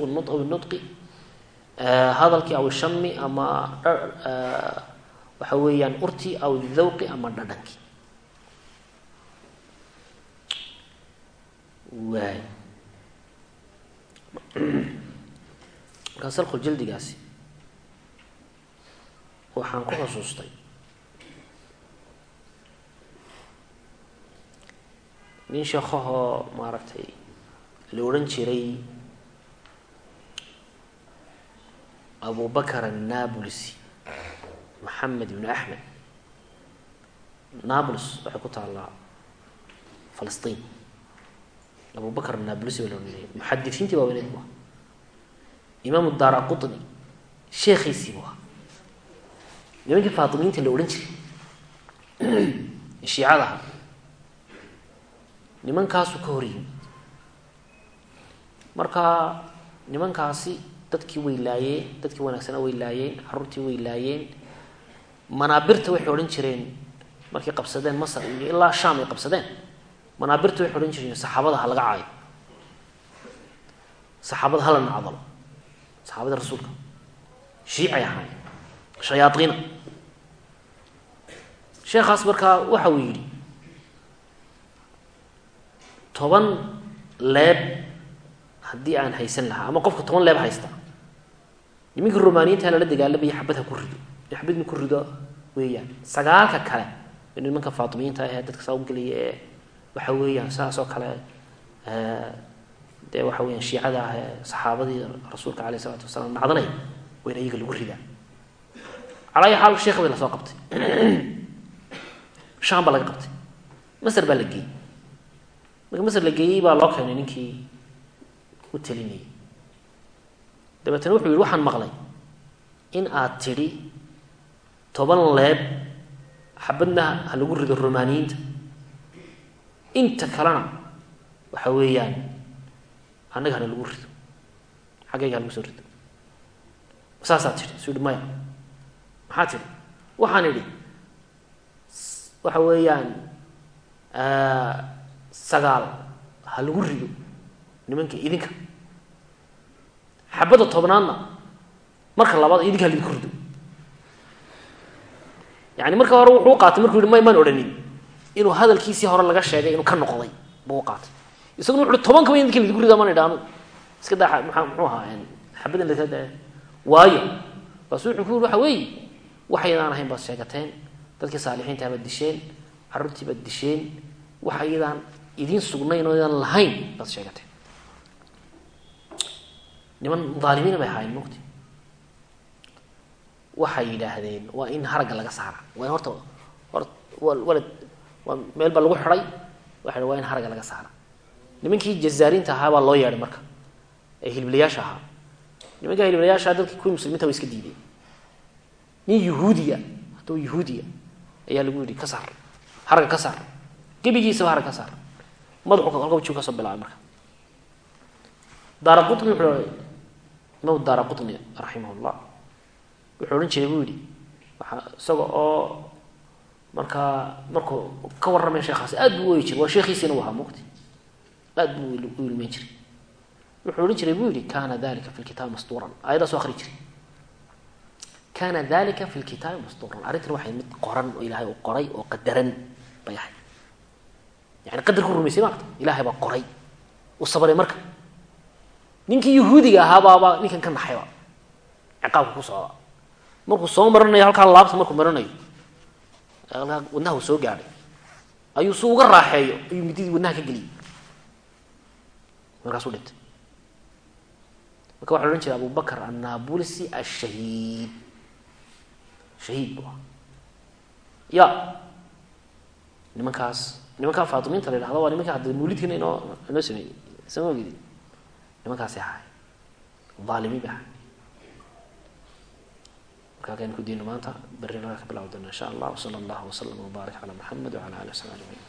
nudqi hadalkii aw shami ama waxa weeyaan urti aw dhawqi ama dhadhankii markaa salku jildigaasi waxaan ku xusuustay nin sheekahoo maaragtay la odhan jiray abu bakar annabulsi maxamed ibn axmed nablus waxay ku taallaa falastiin. Abu bakr annabulsi baa la odhanaya bu aha imaamu daara qutni sheekhiisii bu nimankii faatimiinta la odhan jiray shiicada ahaa nimankaasuu ka hor yimi marka nimankaasi dadkii way laayeen dadkii wanaagsanaa way laayeen caruurtii way laayeen manaabirta waxay odhan jireen markay qabsadeen masar iyo ilaa sham ay qabsadeen manaabirta waxay odhan jireen saxaabada ha laga caayo. Saxaabada hala nacdalo. Saxaabada rasuulka. Shiicay ahaay shayaaiina sheekhaas markaa waxa uu yidhi toban leeb haddii aan haysan lahaa ama qofka toban leeb haysta. Niminka romaaniyiinta lala dagaalamaya xabad ha ku rido. Xabad ma ku rido weeyaan. Sagaalka kale nimanka faatimiyiinta ee dadka saa ugelaya ee waxa weeyaan saas oo kale dee waxa weyaan shiicada ah ee saxaabadii rasuulka aleyh isalaatu wasalaam nacdanay waa in ayaga lagu ridaa. Calaa ayi xaal sheekhdii la soo qabtay. Sham baa laga qabtay. Masr baa la geeyey marka masr la geeyey baa loo keenay ninkii u talinayay dabeetana wuxuu yihi waxaan maqlay in aad tidhi toban leeb xabadna ha lagu rido romaaniyiinta inta kalena waxa weeyaan annaga hana lagu rido xaggayga ha lagu soo rido. Saasaa tidhi su yihi maya maxaa tidhi? Waxaan idhi waxa weeyaan sagaal ha lagu rido nimanka idinka. Xabadda tobnaadna marka labaad idinka ha lidinku rido. Yani marka hore wuxuu qaatay markuu yihi may maan odhanin. Inuu hadalkiisii hore laga sheegay inuu ka noqday buu qaatay. Isaguna wuxu uhi tobankaba idinka lidinku rido maan idhaano iska daa maa muxuu ahaa xabaddan laka da waayo. Baasu wuxuu ku yiri waxa weeye waxaydaan ahayn baad sheegateen. Dadkii saalixiinta baad disheen carruurtii baad disheen. Waxa iyadaan idiin sugnayn oo idaan lahayn baad sheegateen niman aalimiina bay ahaayeen mugti waxay yidhaahdeen waa in haragga laga saara waa in horta hor walad waa meel baa lagu xiday waxa waa in haragga laga saara nimankii jazaariinta ahaa baa loo yeedhay marka. Ee hilbilayaasha ahaa. Nimanka hiliblayaasha dadki kuwii muslimiinta wa iska diideen. Nin yuhuudiya hadduu yuhuudiya ayaa lagu yidhi ka saar. Harga ka saar. Gebigiisaba harga ka saar madaxu halka wajuu ka soo bilaabay marka. Daara wuxuu imaam daara qutni raximah llah wuxuu odhan jiray buu yidhi waxa isaga oo markaa markuu ka warramay sheekhaasi aad buu u oyi jiray waa sheekhiisiina u ahaa mugti aad buu u ilmeyn jiray. Wuxuu odhan jiray buu yihi kana dalika fi lkitaabi mastuuran. Aayaddaas akri jiray. Kana dalika fi lkitaabi mastuuran. Arrintan waxay mid qoran oo ilaahay uu qoray oo qadaran bay ahay yani qadarku rumaysay maarta ilahay baa qoray u sabray marka. Ninkii yahuudiga ahaa baaba ninkan ka naxayba ciqaabka ku socda. Markuu soo maranayo halkaa laabta markuu maranayo halkaa wadnaha uu soo gaadhay. Ayuu su uga raaxeeyo. Ayuu mididii wadnaha ka geliyay. Markaasuu dhintay. Marka waxa la odhan jiray abu bakr annabulsi ashahiid. Shahiid bu ah ya nimankaas nimankaa faatimiinta la yidhahdo waa nimanka hadda mawlidkiina inoo inoo sameeyey. Sama ogedi nimankaasi ahay aalimiin ba ahay marka halkaan ku diino maanta berri laga ka bilaabo doona insha allah wsala allahu wslam wbaarak cala maxamed wcala ali w sabi ajmaciin